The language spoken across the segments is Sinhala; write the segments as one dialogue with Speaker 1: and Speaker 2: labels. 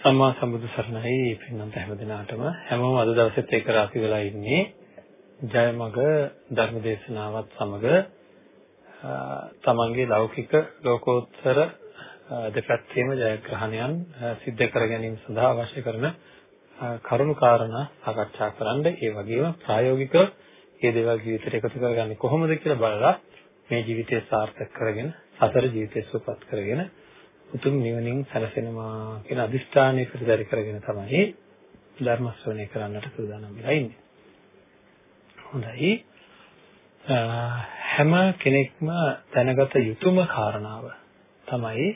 Speaker 1: සම්මා සම්බුදු සරණයි. පින්නන්ත හැම දිනාටම හැමෝම අද දවසෙත් එක රාසි වෙලා ඉන්නේ. ජයමග ධර්මදේශනාවත් සමග තමන්ගේ ලෞකික ලෝකෝත්තර දෙපැත්තේම ජයග්‍රහණයන් සිද්ධ කර ගැනීම සඳහා අවශ්‍ය කරන කරුණු කාරණා සාකච්ඡා කරන්න ඒ වගේම ප්‍රායෝගිකව මේ දේවල් ජීවිතයට එකතු කරගන්නේ කොහොමද කියලා බලලා මේ ජීවිතය සාර්ථක කරගෙන සතර ජීවිතය සුවපත් කරගෙන උතුම් නිවනින් සැලසෙනවා කියන අදිෂ්ඨානය පිළිදරි කරගෙන තමයි ධර්ම ශ්‍රවණය කරන්නට සූදානම් වෙලා ඉන්නේ. හොඳයි. හැම කෙනෙක්ම දැනගත යුතුම කාරණාව තමයි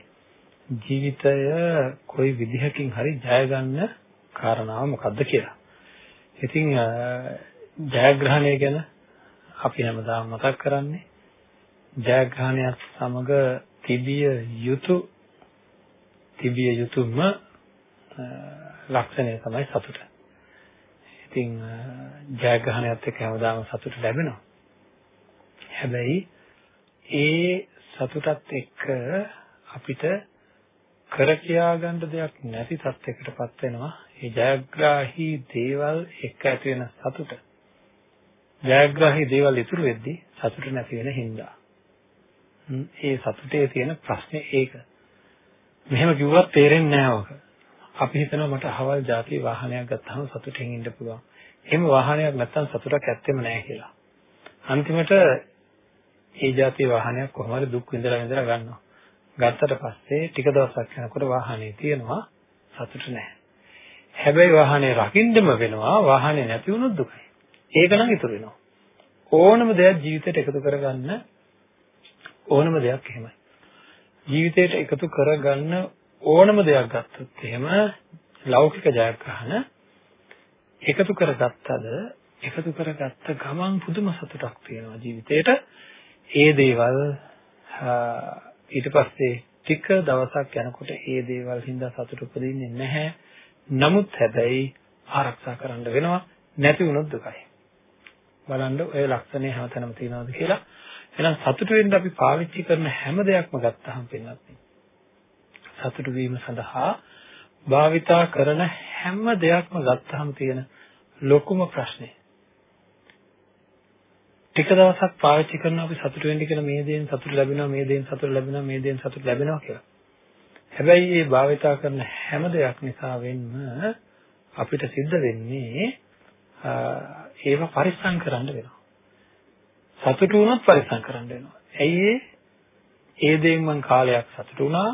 Speaker 1: ජීවිතය කොයි විදිහකින් හරි ජය ගන්න කාරණාව මොකද්ද කියලා. ඉතින් ජයග්‍රහණය ගැන අපි හැමදාම මතක් කරන්නේ ජයග්‍රහණයත් සමග තිබිය යුතු තිබිය යුතුම ලක්ෂණය තමයි සතුට. ඉතින් ජයග්‍රහණයත් එක්ක හැමදාම සතුට ලැබෙනවා. හැබැයි ඒ සතුටත් එක්ක අපිට කර කියා ගන්න දෙයක් නැති තත්යකටපත් වෙනවා. මේ ජයග්‍රාහී දේවල් එක්ක ඇති වෙන සතුට. ජයග්‍රාහී දේවල් ඉතුරු වෙද්දී සතුට නැති වෙන හින්දා. ඒ සතුටේ තියෙන ප්‍රශ්නේ ඒක. මෙහෙම කිව්වත් තේරෙන්නේ නැහැ ඔක. අපි හිතනවා මට අහවල් ಜಾති වාහනයක් ගත්තාම සතුටින් ඉන්න පුළුවන්. එහෙම වාහනයක් නැත්තම් සතුටක් ඇත්තෙම නැහැ කියලා. අන්තිමට ඒ ಜಾති වාහනයක් කොහොමද දුක් විඳලා විඳලා ගන්නවා. ගත්තට පස්සේ ටික දවසක් යනකොට වාහනේ තියෙනවා සතුට නැහැ. හැබැයි වාහනේ රකින්නම වෙනවා වාහනේ නැති වුණොත් දුකයි. ඒක නම් ඉතුරු වෙනවා. ඕනම දෙයක් ජීවිතයට එකතු කරගන්න ඕනම දෙයක් එහෙමයි. ජීවිතයට එකතු කරගන්න ඕනම දෙයක් ගත්තොත් එහෙම ලෞකික ජයග්‍රහණ එකතු කරගත්තද එකතු කරගත්ත ගමන් පුදුම සතුටක් තියෙනවා ජීවිතේට. ඒ දේවල් ඊට පස්සේ ටික දවසක් යනකොට ඒ දේවල් හින්දා සතුට උපදින්නේ නැහැ. නමුත් හැබැයි ආරක්ෂා කරන්න වෙනවා. නැති වුණොත් දුකයි. බලන්න ඔය ලක්ෂණය හැමතැනම තියෙනවද කියලා. එහෙනම් සතුටු වෙන්න අපි පාවිච්චි කරන හැම දෙයක්ම ගත්තහම පින්නත් සතුටු වීම සඳහා භාවිතා කරන හැම දෙයක්ම ගත්තහම තියෙන ලොකුම ප්‍රශ්නේ ටික දවසක් පාවිච්චි කරනවා අපි සතුටු වෙන්න කියලා මේ දේෙන් සතුට ලැබෙනවා මේ දේෙන් සතුට ලැබෙනවා මේ දේෙන් සතුට ලැබෙනවා කියලා. හැබැයි මේ භාවිතා කරන හැම දෙයක් නිසා වෙන්න අපිට සිද්ධ වෙන්නේ ඒව පරිස්සම් කරන්න වෙනවා. සතුටු වුණොත් පරිස්සම් කරන්න වෙනවා. ඇයි ඒ දේෙන් මං කාලයක් සතුටු වුණා.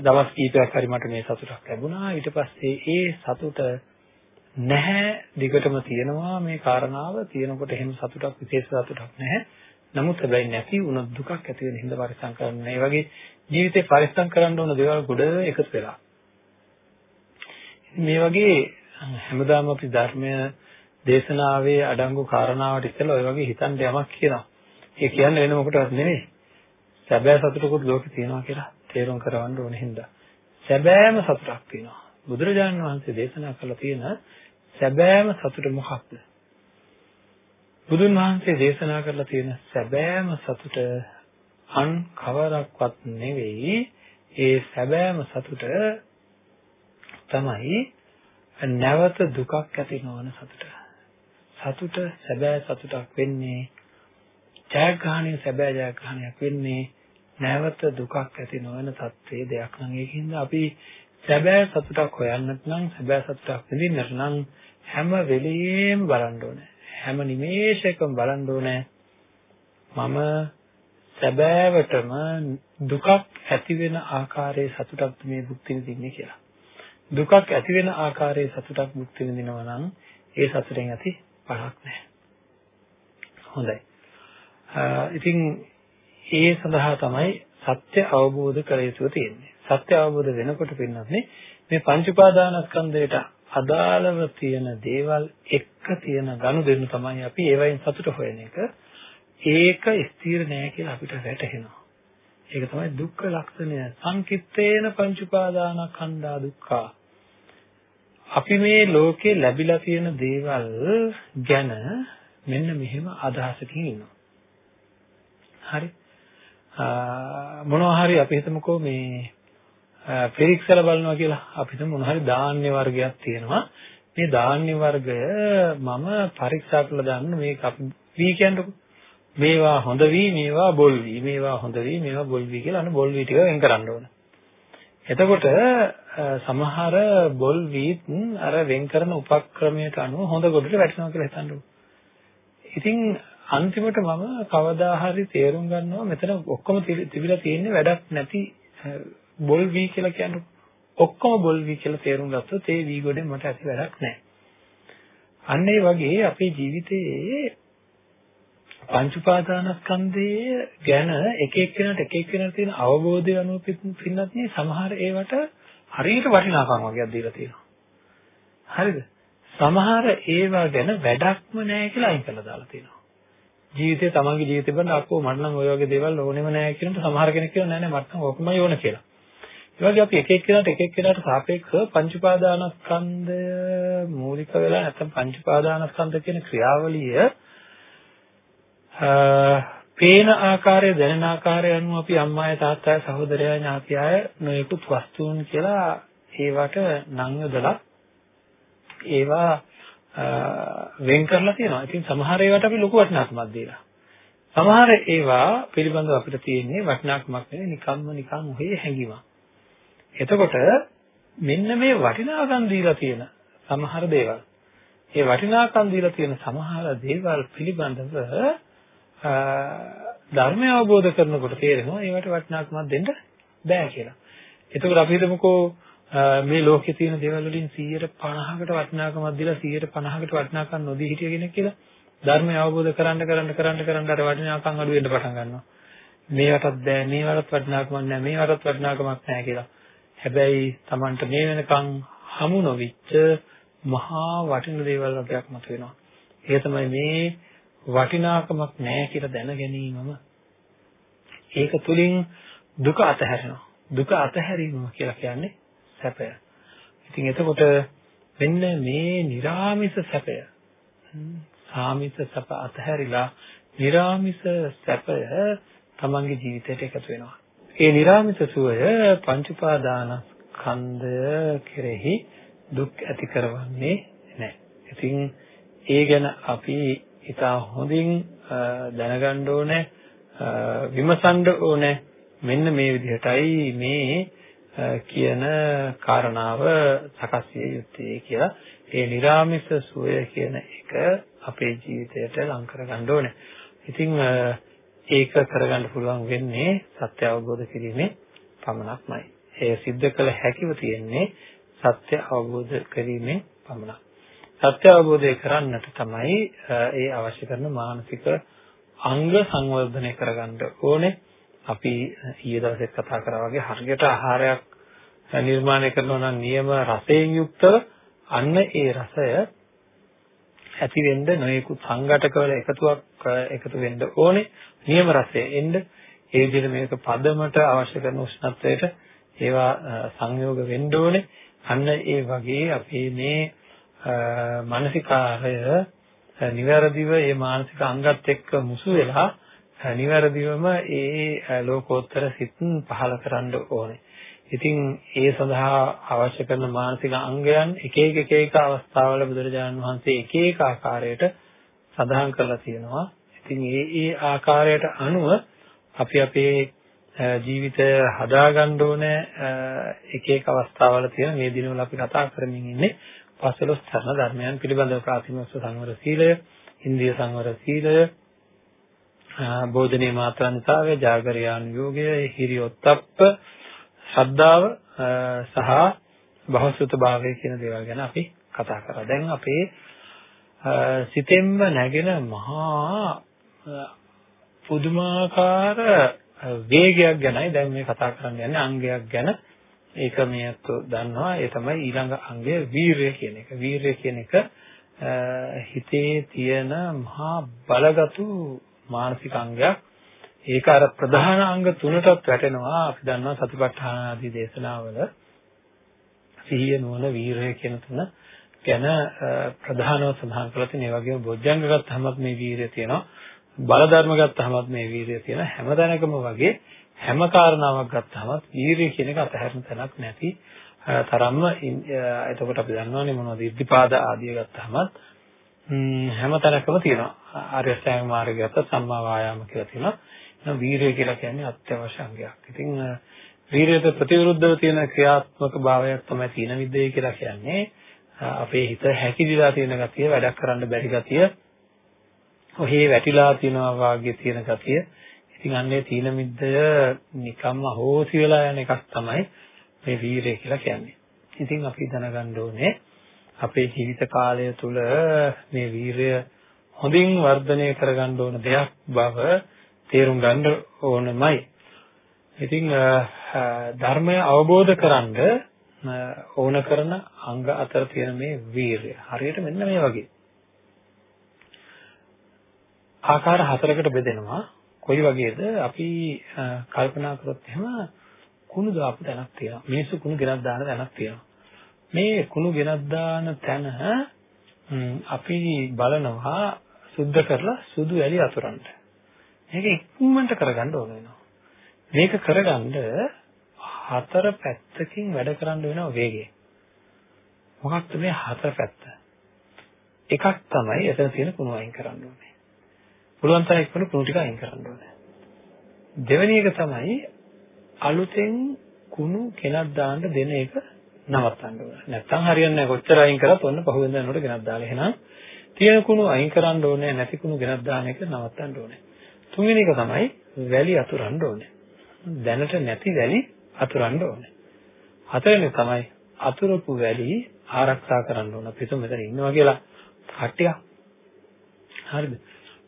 Speaker 1: දවස් කීපයක් හරි මට මේ සතුටක් ලැබුණා. ඊට පස්සේ ඒ සතුට නැහැ දිගටම තියෙනවා මේ කාරණාව තියෙනකොට එහෙම සතුටක් විශේෂ සතුටක් නැහැ. නමුත් හැබැයි නැති වුණොත් දුකක් ඇති වෙන හින්දා පරිස්සම් කරන්න. ඒ වගේ ජීවිතේ පරිස්සම් කරන්න ඕන දේවල් ගොඩ එකතු වෙලා. මේ වගේ හැමදාම අපි ධර්මය දේශනාවේ අඩංගු කාරණාවට ඉතල ඔය වගේ හිතන්න යමක් කියනවා. ඒ කියන්නේ වෙන මොකටවත් නෙමෙයි. සැබෑ සතුටකුත් ලෝකේ තියෙනවා කියලා තේරුම් කරවන්න ඕන හින්දා. සැබෑම සතුටක් තියෙනවා. බුදුරජාණන් වහන්සේ දේශනා කළා තියෙන සැබෑම සතුට මොකක්ද? බුදුන් වහන්සේ දේශනා කරලා තියෙන සැබෑම සතුට අන් කවරක්වත් නෙවෙයි. ඒ සැබෑම සතුට තමයි නැවත දුකක් ඇති නොවන සතුට. සතුට සැබෑ සතුටක් වෙන්නේ ජයග්‍රහණය සැබෑ ජයග්‍රහණයක් වෙන්නේ නැවත දුකක් ඇති නොවන තත්ත්වයේ දෙයක්. නම් ඒකින්ද අපි සැබෑ සතුටක් හොයන්නත් නම් සැබෑ සතුටක් විඳින්නට නම් හැම වෙලෙම බලන්න ඕනේ. හැම නිමේෂයකම බලන්න ඕනේ මම සැබෑවටම දුකක් ඇති වෙන ආකාරයේ සතුටක් මේ භුක්ති විඳින්නේ කියලා. දුකක් ඇති වෙන ආකාරයේ සතුටක් භුක්ති විඳිනවා නම් ඒ සතුටෙන් ඇති පහක් නැහැ. හොඳයි. ඉතින් ඒ සඳහා තමයි සත්‍ය අවබෝධ කර යුතු තියෙන්නේ. සත්‍ය අවබෝධ වෙනකොට පින්නන්නේ මේ පංච උපාදානස්කන්ධයට අදාළව තියෙන දේවල් එක්ක තියෙන ගනුදෙනු තමයි අපි ඒවයින් සතුට හොයන එක. ඒක ස්ථිර නෑ කියලා අපිට වැටහෙනවා. ඒක තමයි දුක්ඛ ලක්ෂණය. සංකිට්ඨේන පංච උපාදානස්කන්ධා දුක්ඛා අපි මේ ලෝකේ ලැබිලා තියෙන දේවල් ගැන මෙන්න මෙහෙම අදහසකින් ඉන්නවා. හරි. මොනවා හරි අපි හිතමුකෝ මේ පිරික්සලා බලනවා කියලා අපිට මොන හරි ධාන්‍ය වර්ගයක් තියෙනවා. මේ ධාන්‍ය වර්ගය මම පරීක්ෂා කරලා දාන්න මේක අපි වී කියන්නකො. මේවා හොඳ වී, මේවා බොල් වී, මේවා හොඳ වී, මේවා බොල් වී කියලා අන්න බොල් වී ටික වෙන් කරන්න ඕන. එතකොට සමහර බොල් වීත් අර වෙන් කරන උපක්‍රමයට අනුව හොඳ ගොඩට වැටෙනවා කියලා හිතන්නකො. ඉතින් අන්තිමට මම කවදා හරි තේරුම් ගන්නවා මෙතන ඔක්කොම තිබිලා තියෙන්නේ වැඩක් නැති බොල් වී කියලා කියන්නේ ඔක්කොම බොල් වී කියලා තේරුම් ගත්තොත් ඒ වී ගොඩෙන් මට ඇති වැඩක් නැහැ. අන්න ඒ වගේ අපේ ජීවිතයේ පංච උපාදානස්කන්ධය ගැන එක එක්කෙනාට එක එක්කෙනාට තියෙන අවබෝධය අනුව පින්නත් නේ සමහර ඒවට හරියට වටිනාකම් වගේක් දීලා තියෙනවා. හරිද? සමහර ඒවා ගැන වැඩක්ම නැහැ කියලා අයින් කරලා දාලා තියෙනවා. ජීවිතේ තමන්ගේ ජීවිතේ බලන අක්කෝ මට නම් ওই වගේ දේවල් ඕනෙම නැහැ කියනට සමහර කෙනෙක් කියනවා නෑ නෑ මට නම් ඕකමයි ඕන කියලා. ඒ වගේ අපි එක එක්කෙනාට එක එක්කෙනාට සාපේක්ෂව පංච උපාදානස්කන්ධය මූලික වෙලා නැත්නම් පංච උපාදානස්කන්ධ කියන ක්‍රියාවලිය පේන ආකාරය දැනෙන ආකාරය අනුව අපි අම්මාය තාත්තාය සහෝදරයය ඥාතියය නොයෙකුත් වස්තුන් කියලා ඒවට නම් යොදලා ඒවා වෙන් කරලා තියෙනවා. ඉතින් සමහර ඒවාට අපි ලොකු වටිනාකමක් දීලා. සමහර ඒවා පිළිබඳව අපිට තියෙන්නේ වටිනාකමක් නෙවෙයි නිකම්ම නිකම් ඔහේ හැඟීමක්. එතකොට මෙන්න මේ වටිනාකම් දීලා තියෙන සමහර දේවල් ඒ වටිනාකම් දීලා තියෙන සමහර දේවල් පිළිබඳව ධර්මය අවබෝධ කරනකොට තේරෙනවා ඒවට වටිනාකමක් දෙන්න බෑ කියලා. එතකොට අපි හිතමුකෝ මේ ලෝකේ තියෙන දේවල් වලින් 150කට වටිනාකමක් දීලා 150කට වටිනාකම් නොදී හිටිය කෙනෙක් කියලා ධර්මය අවබෝධ කරන්න කරන්න කරන්න කරන්න අර වටිනාකම් අඩු වෙන්න පටන් ගන්නවා. මේවටත් බෑ මේවටත් වටිනාකමක් නැහැ මේවටත් වටිනාකමක් නැහැ කියලා. හැබැයි Tamanට මේ වෙනකන් හමු නොවිච්ච මහා වටින දේවල් වගේක් මතුවෙනවා. ඒ තමයි මේ වටිනාකමක් නැහැ කියලා දැන ගැනීමම ඒක තුලින් දුක අතහැරෙනවා. දුක අතහැරීම කියලා කියන්නේ සැපය. ඉතින් එතකොට මෙන්න මේ निराமிස සැපය. සාමිස සැප අතහැරිලා निराமிස සැපය තමන්ගේ ජීවිතයට එකතු වෙනවා. ඒ निराமிස සුවය පංච උපාදානස්කන්ධය කෙරෙහි දුක් ඇති කරවන්නේ නැහැ. ඉතින් ඒ ගැන අපි ඉතා හොඳින් දැනගන්න ඕනේ විමසන්න ඕනේ මෙන්න මේ විදිහටයි මේ කියන කාරණාව සකස් විය යුත්තේ කියලා ඒ निराமிස සුවය කියන එක අපේ ජීවිතයට ලං කරගන්න ඕනේ. ඉතින් ඒක කරගන්න පුළුවන් වෙන්නේ සත්‍ය අවබෝධ කිරීමේ පමණක්මයි. ඒ සිද්ධ කළ හැකිව තියෙන්නේ සත්‍ය අවබෝධ කිරීමේ පමණක්. සත්‍ය අවබෝධය කරන්නට තමයි ඒ අවශ්‍ය කරන මානසික අංග සංවර්ධනය කරගන්න ඕනේ. අපි ඊයේ දවසේ කතා කරා වගේ හරියට ආහාරයක් නිර්මාණය කරනවා නම් නියම රසයෙන් යුක්තව අන්න ඒ රසය ඇති වෙන්න නොයෙකුත් සංඝටකවල එකතුවක් එකතු වෙන්න ඕනේ. නියම රසය එන්න ඒ විදිහට මේක පදමට අවශ්‍ය කරන උෂ්ණත්වයට ඒවා සංයෝග වෙන්න ඕනේ. අන්න ඒ වගේ අපේ මේ මානසිකාරය නිවැරදිව මේ මානසික අංගත් එක්ක මුසු වෙලා නිවැරදිවම ඒ ලෝකෝත්තර සිත් පහල කරන්න ඕනේ. ඉතින් ඒ සඳහා අවශ්‍ය කරන මානසික අංගයන් එක එක එක එක අවස්ථාවල බුදුරජාණන් වහන්සේ එක එක ආකාරයට සඳහන් කරලා තියෙනවා. ඉතින් ඒ ඒ ආකාරයට අනුව අපි අපේ ජීවිතය හදාගන්න ඕනේ එක එක අවස්ථාවල තියෙන මේ දිනවල අපි කතා කරමින් ඉන්නේ පස්වලොස් ධර්ම ධර්මයන් පිළිබඳව ප්‍රාතිමොක්ෂ සංවර සීලය, ඉන්ද්‍රිය සංවර සීලය, බෝධනේ මාත්‍රාන්තාවය, ජාගරයාන් යෝගය, හිරියොත්ප්ප, ශ්‍රද්ධාව සහ බහසුත භාවය කියන දේවල් ගැන අපි කතා කරා. දැන් අපේ සිතෙන්ම නැගෙන මහා පුදුමාකාර වේගයක් ගැනයි දැන් මේ කතා කරන්න යන්නේ අංගයක් ගැන ඒක මේත් දන්නවා ඒ තමයි ඊළඟ අංගය වීරය කියන එක. වීරය කියන එක හිතේ තියෙන මහා බලගතු මානසික අංගයක්. ඒක අර ප්‍රධාන අංග තුනටත් වැටෙනවා. අපි දන්නවා සතිපට්ඨාන ආදී දේශනාවල සිහිය නුවණ වීරය කියන තුන ගැන ප්‍රධානව සඳහන් කරලා තියෙන. ඒ වගේම බොජ්ජංග ගත්තහමත් මේ වීරය තියෙනවා. බල ධර්ම ගත්තහමත් මේ වීරය තියෙනවා. හැමතැනකම වගේ හැම කාරණාවක් ගත්තාම වීරිය කියන එක අතහැරෙන තැනක් නැති තරම්ම එතකොට අපි දන්නවනේ මොනවද ඉද්ධිපාද ආදිය ගත්තාම හැම තැනකම තියෙනවා ආර්ය අෂ්ටාංග මාර්ගය ගත්ත සම්මා වායාම කියලා තියෙනවා එහෙනම් වීරිය කියලා කියන්නේ අත්‍යවශ්‍ය අංගයක්. ඉතින් වීරියට ප්‍රතිවිරුද්ධව තියෙන ක්‍රියාත්මක භාවයක් තමයි තීන විද්‍යාව කියලා කියන්නේ. අපේ හිත හැකිලිලා තියෙන ගතිය, වැඩක් කරන්න බැරි ගතිය, ඔහේ වැටිලා තියෙනවා වාගේ තියෙන ගතිය. ඉතින් අන්නේ තීන මිද්දය නිකම්ම හෝසි වෙලා යන එකක් තමයි මේ වීරය කියලා කියන්නේ. ඉතින් අපි දැනගන්න ඕනේ අපේ ජීවිත කාලය තුළ මේ වීරය හොඳින් වර්ධනය කරගන්න ඕන දෙයක් බව තේරුම් ගන්න ඕනමයි. ඉතින් ධර්මය අවබෝධ කරන්ඩ ඕන කරන අංග අතර තියෙන මේ වීරය හරියට මෙන්න මේ වගේ. ආකාර හතරකට බෙදෙනවා. කොයි වගේද? අපි කල්පනා කරොත් එහෙම කුණු දාපු තැනක් තියෙනවා. මිනිස්සු කුණු ගෙනත් දාන තැනක් තියෙනවා. මේ කුණු ගෙනත් දාන තැන අපි බලනවා සුද්ධ කරලා සුදු වැලි අතුරන්න. මේක ඉක්මනට කරගන්න ඕන වෙනවා. මේක කරගන්න හතර පැත්තකින් වැඩ කරන්න වෙනවා වේගය. මොකක්ද මේ හතර පැත්ත? එකක් තමයි එතන තියෙන කුණු අයින් කරන්න ඕනේ. පුළුවන් තරම් ඉක්මන කුණු ටික අයින් කරන්න ඕනේ. දෙවෙනි එක තමයි අලුතෙන් කුණු කෙනක් දාන්න දෙන එක නවත්තන්න ඕනේ. නැත්තම් හරියන්නේ නැහැ. කොච්චර අයින් කරත් ඔන්න පහුවෙන්ද යනකොට ගෙනත් දාලා එහෙනම් තියෙන කුණු අයින් කරන්න ඕනේ නැති කුණු ගෙනත් දාන එක නවත්තන්න ඕනේ. තුන්වෙනි එක තමයි වැලි අතුරන්න ඕනේ. දැනට නැති වැලි අතුරන්න ඕනේ. හතරවෙනි තමයි අතුරපු වැලි ආරක්ෂා කරන්න ඕන. අපි හිතමු මෙතන ඉන්නවා කියලා කට්ටියක්. හරිද?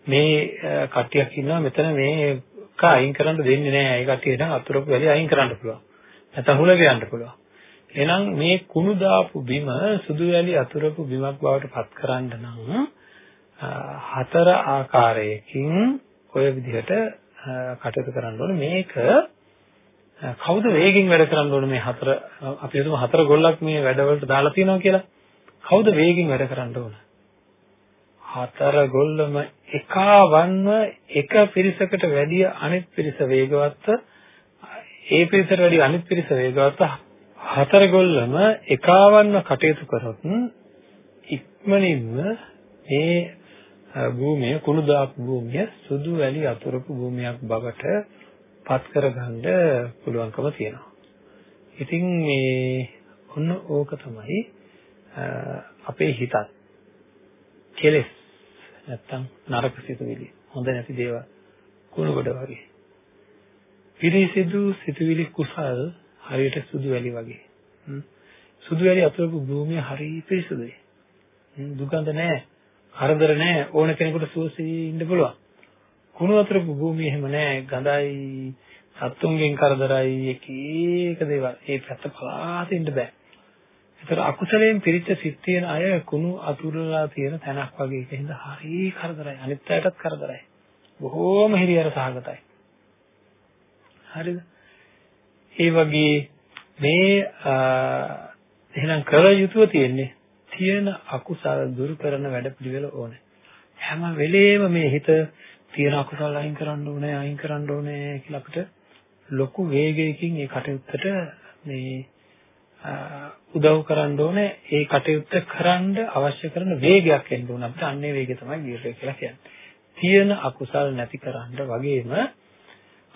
Speaker 1: මේ කට්ටියක් ඉන්නවා මෙතන මේක අයින් කරන්න දෙන්නේ නැහැ. ඒ කට්ටිය නම් අතුරපු වැලි අයින් කරන්න පුළුවන්. නැත්නම් හුල ගියන්න පුළුවන්. එහෙනම් මේ කුණු දාපු බිම සුදු වැලි අතුරපු බිමක් බවට පත් කරන්න නම් හතර ආකාරයකින් ඔය විදිහට කටයුතු කරන්න ඕනේ මේක කවුද වේගෙන් වැඩ කරන්න ඕනේ මේ හතර අපි හිතමු හතර ගොල්ලක් මේ වැඩවලට දාලා තියෙනවා කියලා කවුද වේගෙන් වැඩ කරන්න ඕන හතර ගොල්ලම එකවන්ව එක පිරිසකට වැඩිය අනිත් පිරිස වේගවත් ඒ පිරිසට වැඩිය අනිත් පිරිස වේගවත් හතර ගොල්ලම එකවන්ව කටයුතු කරොත් ඉක්මනින්ම මේ භූමිය කුණු දාපු භූමිය සුදු වැලි අතුරපු භූමියක් බවට පත් කරගන්න පුළුවන්කම තියෙනවා. ඉතින් මේ ඔන්න ඕක තමයි අපේ හිතත් කෙලෙස් නැත්තම් නරක සිතුවිලි හොඳ නැති දේවල් කුණු කොට වගේ. පිරිසිදු සිතුවිලි කුසල් හරියට සුදු වැලි වගේ. සුදු වැලි අතුරපු භූමිය හරිය පිරිසුදුයි. දුගඳ නැහැ. කරදර නැහැ ඕන කෙනෙකුට සුවසේ ඉන්න පුළුවන්. කුණු වතුරපු භූමිය එහෙම නැහැ ගඳයි සත්තුන්ගෙන් කරදරයි එක එක දේවල්. ඒ පැත්ත පලාත ඉන්න බෑ. ඒතර අකුසලයෙන් පිරිච්ච සිත් තියෙන අය කුණු අතුරලා තියෙන තැනක් වගේ ඒකින්ද හරි කරදරයි. අනිත් අයටත් කරදරයි. බොහෝම හිරියර සහගතයි. හරිද? ඒ වගේ මේ එහෙනම් කළ යුතුව තියෙන්නේ තියෙන අකුසල දුරු කරන වැඩපිළිවෙල ඕනේ. හැම වෙලේම මේ හිත තියෙන අකුසල අයින් කරන්න ඕනේ, අයින් කරන්න ඕනේ කියලා අපිට ලොකු වේගයකින් මේ කටයුත්තට මේ උදව් කරන්න ඕනේ. ඒ කටයුත්ත කරන්න අවශ්‍ය කරන වේගයක් එන්න ඕන. අපිට අන්නේ වේගය තමයි වීරය කියලා කියන්නේ. තියෙන අකුසල් නැති කරන්න වගේම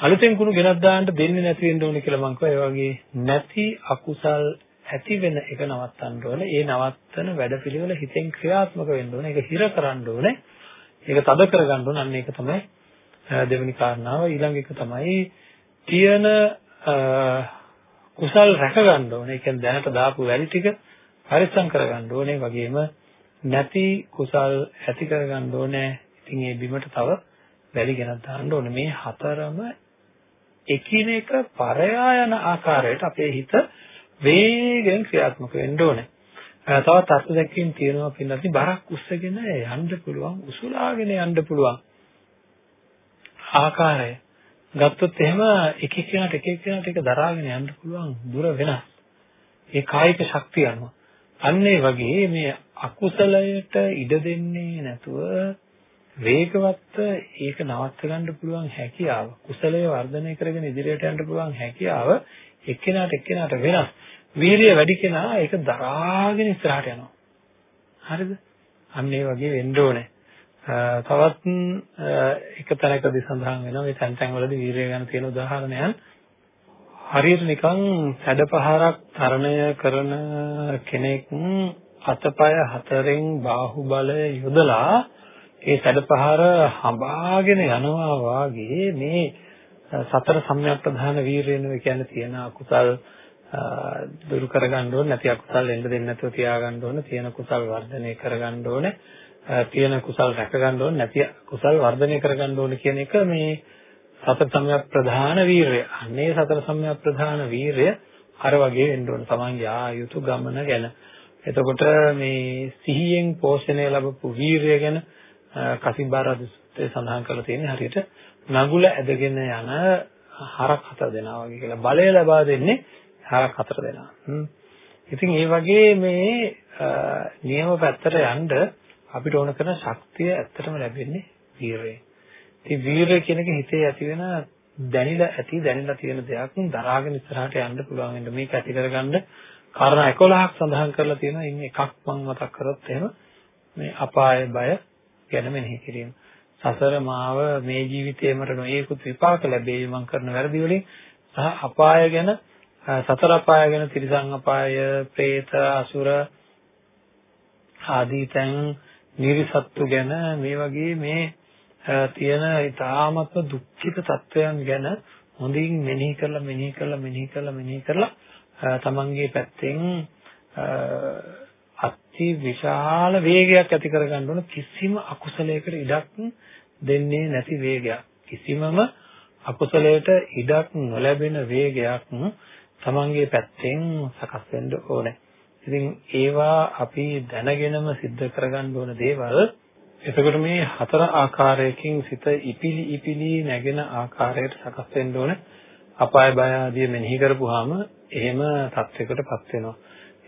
Speaker 1: අලුතෙන් කුණු ගෙනත් දාන්න දෙන්නේ නැති වෙන්න ඕනේ කියලා මම කිව්වා. ඒ වගේ නැති අකුසල් ඇති වෙන එක නවත්තන්න ඕනේ. ඒ නවත්තන වැඩපිළිවෙල හිතෙන් ක්‍රියාත්මක වෙන්න ඕනේ. ඒක හිර කරන්න ඕනේ. ඒක තද කරගන්න ඕනේ. අන්න ඒක තමයි දෙවෙනි කාරණාව. ඊළඟ එක තමයි තියෙන කුසල් රැක ගන්න ඕනේ. ඒ කියන්නේ දැනට දාපු වැලි ටික පරිස්සම් කරගන්න ඕනේ. වගේම නැති කුසල් ඇති කරගන්න ඕනේ. ඉතින් මේ බිමට තව වැලි ගෙනත් දාන්න ඕනේ. මේ හතරම එකිනෙක පරයා යන ආකාරයට අපේ හිත වේගෙන් ක්‍රියාත්මක වෙන්න ඕනේ. තවත් අර්ථ දැක්වීම් තියෙනවා පින්නත් බරක් උස්සගෙන යන්න පුළුවන් උසුලාගෙන යන්න පුළුවන් ආකාරය ගත්තොත් එහෙම එක එක්කෙනාට එක එක්කෙනාට ඒක දරාගෙන යන්න පුළුවන් දුර වෙනස් ඒ කායික ශක්තිය අනුව අන්න ඒ වගේ මේ අකුසලයට ඉඩ දෙන්නේ නැතුව වේගවත් ඒක නවත්ත ගන්න පුළුවන් හැකියාව කුසලයේ වර්ධනය කරගෙන ඉදිරියට යන්න පුළුවන් හැකියාව එක්කෙනාට එක්කෙනාට වෙනස්. වීරිය වැඩි කෙනා ඒක දරාගෙන ඉස්සරහට යනවා. හරිද? අන්න ඒ වගේ වෙන්න ඕනේ. තවත් එක තැනකදී සඳහන් වෙනවා මේ තැන් තැන් වලදී වීරිය ගැන තියෙන උදාහරණයන්. හරියට නිකන් සැඩපහරක් තරණය කරන කෙනෙක් අතපය හතරෙන් බාහුවලය යොදලා ඒ සැඩපහර හඹාගෙන යනවා වාගේ මේ සතර සම්‍යක් ප්‍රධාන වීරයෙන්ව කියන්නේ තියෙන අකුසල් දුරු කරගන්න ඕනේ නැති අකුසල් එන්න දෙන්නේ නැතුව තියාගන්න ඕනේ තියෙන කුසල් වර්ධනය කරගන්න ඕනේ. තියෙන කුසල් රැකගන්න ඕනේ නැති කුසල් වර්ධනය කරගන්න ඕනේ කියන එක මේ සතර සම්‍යක් ප්‍රධාන වීරය. අනේ සතර සම්‍යක් ප්‍රධාන වීරය අර වගේ වෙන්න ඕනේ. තමන්ගේ ආයුතු ගමන ගැන. එතකොට මේ සිහියෙන් පෝෂණය ලැබපු වීරය ගැන කසිබාරද සූත්‍රයේ සඳහන් කරලා තියෙන්නේ හරියට නගුල ඇදගෙන යන හරක් හතර දෙනා වගේ කියලා බලය ලබා දෙන්නේ හරක් හතර දෙනා. ඉතින් ඒ වගේ මේ නියම පැත්තට යන්න අපිට ඕන කරන ශක්තිය ඇත්තටම ලැබෙන්නේ වීරයෙන්. ඉතින් වීරය කියන එක හිතේ ඇති වෙන දැනිලා ඇති දැනිලා තියෙන දෙයක් දරාගෙන ඉස්සරහට යන්න පුළුවන් වෙන මේක ඇති කරගන්න කාරණා 11ක් සඳහන් කරලා තියෙනවා. ඉන්නේ එකක් මම මතක් කරොත් එහෙම මේ අපාය බය ගැන මෙනෙහි කිරීම. සසර මාව මේ ජීවිතේ මට නොයෙකුත් විපාක ලැබෙයි මම කරන වැරදි වලින් සහ අපාය ගැන සතර අපාය ගැන තිරිසන් අපාය, പ്രേත, අසුර ආදී තැන් නිර්සත්තු ගැන මේ වගේ මේ තියෙන ඊ타මත්ම දුක්ඛිත තත්වයන් ගැන හොඳින් මෙනෙහි කරලා මෙනෙහි කරලා මෙනෙහි කරලා මෙනෙහි කරලා තමන්ගේ පැත්තෙන් අති විශාල වේගයක් ඇති කරගන්න ඕන කිසිම අකුසලයකට ඉඩක් දෙන්නේ නැති වේගයක් කිසිමම අකුසලයට ඉඩක් නොලැබෙන වේගයක් තමන්ගේ පැත්තෙන් සකස් වෙන්න ඕනේ. ඉතින් ඒවා අපි දැනගෙනම සිද්ධ කරගන්න ඕන දේවල්. එතකොට මේ හතර ආකාරයකින් සිත ඉපිලි ඉපිලි නැගෙන ආකාරයට සකස් වෙන්න ඕනේ. අපාය බය ආදී මෙනෙහි කරපුවාම එහෙම තත්යකටපත් වෙනවා.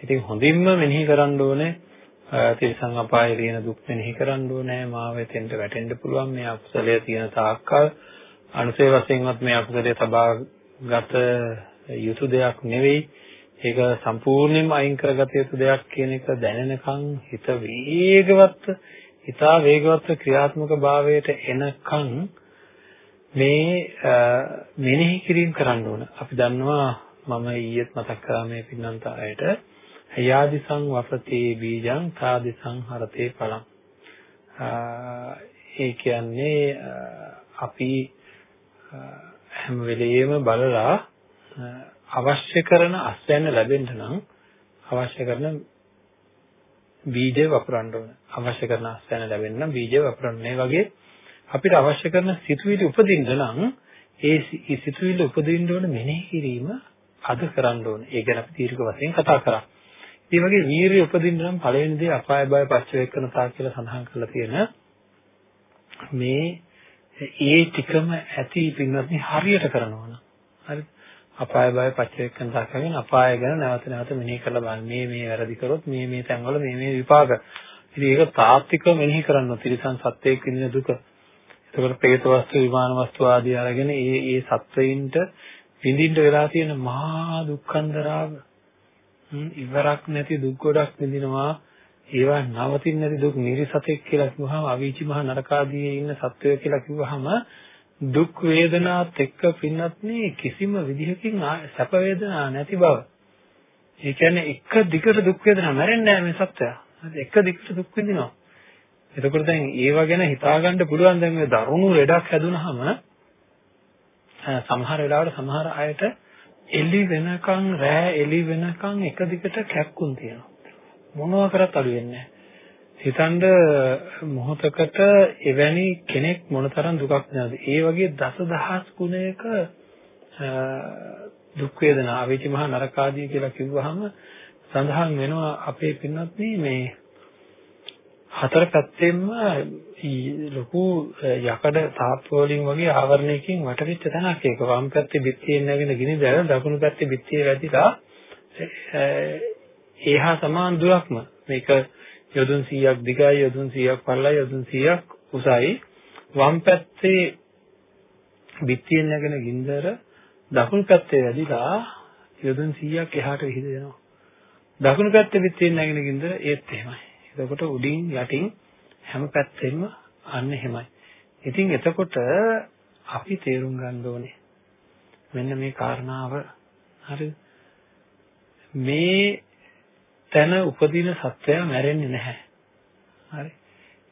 Speaker 1: ඉතින් හොඳින්ම මෙනෙහි කරන්න ඕනේ තිරසං අපායේ තියෙන දුක් මෙනෙහි කරන්න ඕනේ මාව එතෙන්ට වැටෙන්න පුළුවන් මේ අකුසලයේ තියෙන තාක්කල් අනුසේ වශයෙන්වත් මේ අකුසලයේ තබා ගත යුතු දෙයක් නෙවෙයි ඒක සම්පූර්ණයෙන්ම අයින් කරගත යුතු දෙයක් කියන එක දැනෙනකන් හිත වේගවත් හිතා වේගවත් ක්‍රියාත්මක භාවයට එනකන් මේ මෙනෙහි කිරීම කරන්න ඕන. අපි දන්නවා මම ඊයේත් මතක් කරා මේ පින්නන්ත අයට යාදිසං වපතේ බීජං තාදිසං හරතේ පලං. ඒ කියන්නේ අපි හැම වෙලෙම බලලා අවශ්‍ය කරන අස්වැන්න ලැබෙන්න නම් අවශ්‍ය කරන බීජය වපුරන්න ඕන. අවශ්‍ය කරන අස්වැන්න ලැබෙන්න නම් බීජය වපුරන්න. මේ වගේ අපිට අවශ්‍ය කරන සිතුවිලි උපදින්න නම් ඒ සිතුවිලි උපදින්න ඕන මෙනෙහි කිරීම අද කරන්න ඕනේ. ඒ ගැන අපි දීර්ඝ වශයෙන් කතා කරා. ඒ වගේ වීරිය උපදින්න නම් පළවෙනි දේ අපාය බය පච්චවේක්කනතා කියලා සඳහන් කරලා තියෙන මේ ඒ ටිකම ඇති පින්වත්නි හරියට කරනවා නම් හරි අපාය බය පච්චවේක්කනතා කියන්නේ අපාය ගැන නැවත නැවත මෙනෙහි කරලා බලන්න. මේ මේ වැරදි කරොත් මේ මේ තැන්වල මේ මේ විපාක. ඉතින් ඒක තාත්විකව මෙනෙහි කරන්න තිරිසන් සත්‍යයක් විඳින දුක. එතකොට പ്രേත වස්තු විමාන වස්තු ආදී අරගෙන ඒ ඒ සත්වයින්ට විඳින්න වෙලා තියෙන මහා දුක්ඛන්දරාව ඉවරක් නැති දුක් ගොඩක් විඳිනවා. ඒවා නවතින්නේ නැති දුක් නිරිසතෙක් කියලා කිව්වහම අවීචි මහ නරකාදී ඉන්න සත්වය කියලා කිව්වහම දුක් වේදනාත් එක්ක පින්නත් නේ කිසිම විදිහකින් සැප වේදනා නැති බව. ඒ කියන්නේ එක දිගට දුක් වේදනා මැරෙන්නේ නැහැ මේ සත්වයා. හරි එක දිගට දුක් විඳිනවා. එතකොට දැන් ඒව ගැන හිතාගන්න පුළුවන් දැන් මේ දරුණු ලෙඩක් හැදුනහම සමහර වෙලාවට සමහර අයට එළි වෙනකන් රෑ එළි වෙනකන් එක දිගට කැක්කුම් තියෙනවා. මොනවා කරත් අඩු වෙන්නේ නැහැ. හිතන්න මොහොතකට එවැනි කෙනෙක් මොනතරම් දුකක් නැද්ද? ඒ වගේ දසදහස් ගුණයක දුක් වේදනා අවීචි මහා නරකාදී කියලා කිව්වහම සඳහන් වෙනවා අපේ පින්වත්නි මේ හතර පැත්තෙන්ම ලොකු යකඩ තාප්පු වලින් වගේ ආවරණයකින් වටවිච්ච තැනක් ඒක වම් පැත්තේ බිත්තියෙන් නැගෙන ගිනි දැර දකුණු පැත්තේ බිත්තිය වැදිලා ඒහා සමාන දුරක්ම මේක යොදුන් 100ක් දිගයි යොදුන් 100ක් පළලයි යොදුන් 100ක් උසයි වම් පැත්තේ බිත්තියෙන් නැගෙන ගින්දර දකුණු පැත්තේ වැඩිලා යොදුන් 100ක් එහාට විහිදෙනවා. දකුණු පැත්තේ බිත්තියෙන් නැගෙන ගින්දර ඒත් එහෙමයි. එතකොට උඩින් යටින් හැම පැත්තෙම අන්න එහෙමයි. ඉතින් එතකොට අපි තේරුම් ගන්න ඕනේ මෙන්න මේ කාරණාව හරිද? මේ තැන උපදින සත්වයා මැරෙන්නේ නැහැ. හරි.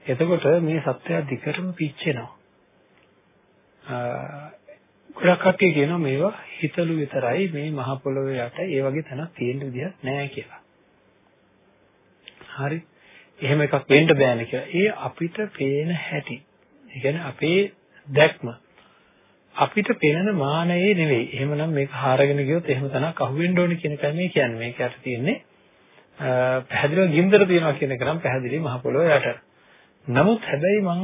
Speaker 1: එතකොට මේ සත්වයා දිගටම පිච්චෙනවා. ගොඩක් කට්ටිය කියනවා මේවා හිතලු විතරයි මේ මහ පොළොවේ යට ඒ වගේ තැනක් තියෙන්න විදිහක් නැහැ කියලා. හරි. එහෙම එකක් වෙන්න බෑනේ කියලා. ඒ අපිට පේන හැටි. ඒ කියන්නේ අපේ දැක්ම. අපිට පේන මානයේ නෙවෙයි. එහෙමනම් මේක හාරගෙන ගියොත් එහෙම තනක් අහුවෙන්න ඕනේ කියන එකයි මේ කියන්නේ. මේකට තියෙන්නේ පැහැදිලිව ගින්දර තියනවා කියන එක නම් පැහැදිලි මහ පොළොව යට. නමුත් හැබැයි මම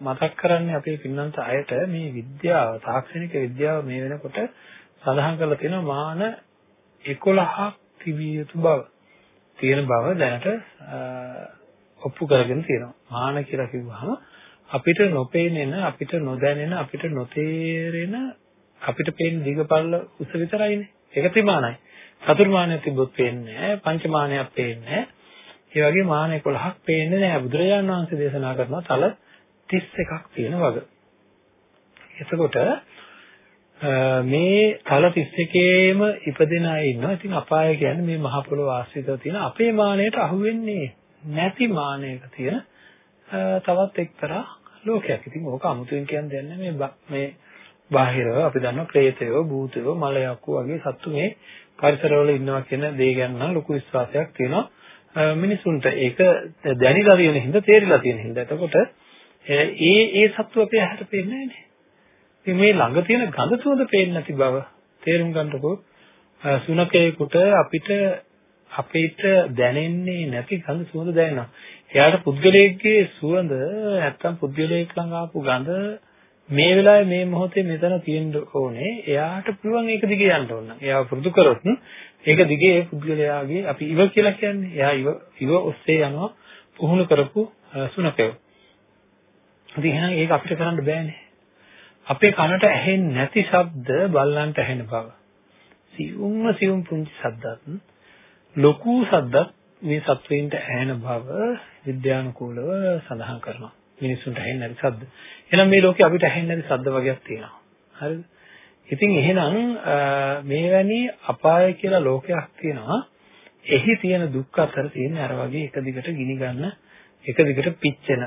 Speaker 1: මතක් කරන්නේ අපේ පින්නන්ත අයට මේ විද්‍යාව තාක්ෂණික විද්‍යාව මේ වෙනකොට සඳහන් කරලා තියෙනවා මාන 11ක් තිබිය යුතු බව. තියෙන බව දැනට ඔප්පු කරගෙන තියෙනවා. මාන කියලා කිව්වහම අපිට නොපේනෙන අපිට නොදැනෙන අපිට නොතේරෙන අපිට පේන දිගපල්ල උස විතරයිනේ. ඒක තිමානයි. චතුර්මානයක් තිබ්බොත් පේන්නේ නැහැ. පංචමානයක් පේන්නේ නැහැ. ඒ වගේ මාන 11ක් පේන්නේ නැහැ. බුදුරජාණන් වහන්සේ දේශනා කරනවා තල 31ක් තියෙන වග. එතකොට මේ තල 31ේම ඉපදෙන අය ඉන්නවා. ඉතින් අපාය කියන්නේ මේ මහ පොළොව ආශ්‍රිතව තියෙන අපේ මානයට අහු වෙන්නේ නැති මානයක තියෙන තවත් එක්තරා ලෝකයක්. ඉතින් ඕක අමුතුවෙන් කියන්න දෙන්නේ මේ මේ බාහිරව අපි දන්නවා ක්‍රේතයෝ, භූතයෝ, මලයක්කු වගේ සත්තු මේ පරිසරවල ඉන්නවා කියන දේ ගැන නම් ලොකු විශ්වාසයක් තියෙනවා. මිනිසුන්ට ඒක දැනিলা තියෙන හින්දා තේරිලා තියෙන හින්දා. එතකොට ඒ ඒ සත්තු අපේ ඇහැට පේන්නේ නැහැ ඉතින් මේ ළඟ තියෙන ගඳ සුවඳ පේන්නේ නැති බව තේරුම් ගන්නකො සුනකේකට අපිට අපිට දැනෙන්නේ නැති ගඳ සුවඳ දැනෙනවා. එයාට පුද්ගලයෙක්ගේ සුවඳ නැත්තම් පුද්ගලයෙක් ළඟ ආපු ගඳ මේ වෙලාවේ මේ මොහොතේ මෙතන තියෙන්න ඕනේ. එයාට පුළුවන් ඒක දිගේ යන්න ඕන. එයා පුරුදු කරොත් ඒක දිගේ ඒ පුද්ගලයාගේ අපි ඉව කියලා කියන්නේ. එයා ඉව ඉව ඔස්සේ යනවා පුහුණු කරපු සුනකයෝ. ඉතින් එහෙනම් ඒක අපිට කරන්න බෑනේ. අපේ කනට ඇහෙන්නේ නැති ශබ්ද බල්ලන්ට ඇහෙන බව. සියුම්ම සියුම් පුංචි ශබ්දත් ලොකු ශබ්දත් මේ සත්වයින්ට ඇහෙන බව විද්‍යානුකූලව සඳහන් කරනවා. මිනිස්සුන්ට ඇහෙන්නේ නැති ශබ්ද. එහෙනම් මේ ලෝකේ අපිට ඇහෙන්නේ නැති ශබ්ද වර්ගයක් තියෙනවා. හරිද? ඉතින් එහෙනම් මේවැනි අපාය කියලා ලෝකයක් තියෙනවා. එහි තියෙන දුක් අතර තියෙන අර වගේ එක දිගට ගිනි ගන්න එක දිගට පිච්චෙන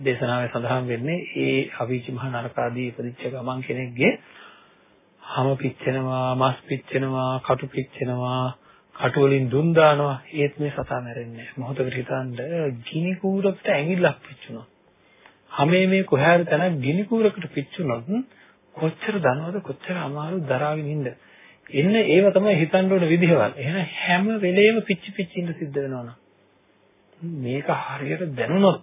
Speaker 1: දේශනාවේ සඳහන් වෙන්නේ ඒ අවීචි මහ නරකාදී ඉපදිච්ච ගමන් කෙනෙක්ගේ හම පිච්චෙනවා, මස් පිච්චෙනවා, කටු පිච්චෙනවා, කටු වලින් දුම් දානවා. ඒත් මේ සතා මැරෙන්නේ නැහැ. මොහොතකට හිතන්න ගිනි කූරකට ඇඟිල්ලක් පිච්චුණා. හැමේ මේ කොහේ හරි තැනක් ගිනි කූරකට පිච්චුණොත් කොච්චර දනවද කොච්චර අමාරු දරාගෙන ඉන්න. එන්න ඒව තමයි හිතන්න ඕන විදිහවල්. එහෙනම් හැම වෙලේම පිච්චි පිච්චි ඉන්න සිද්ධ වෙනවා මේක හරියට දැනුණොත්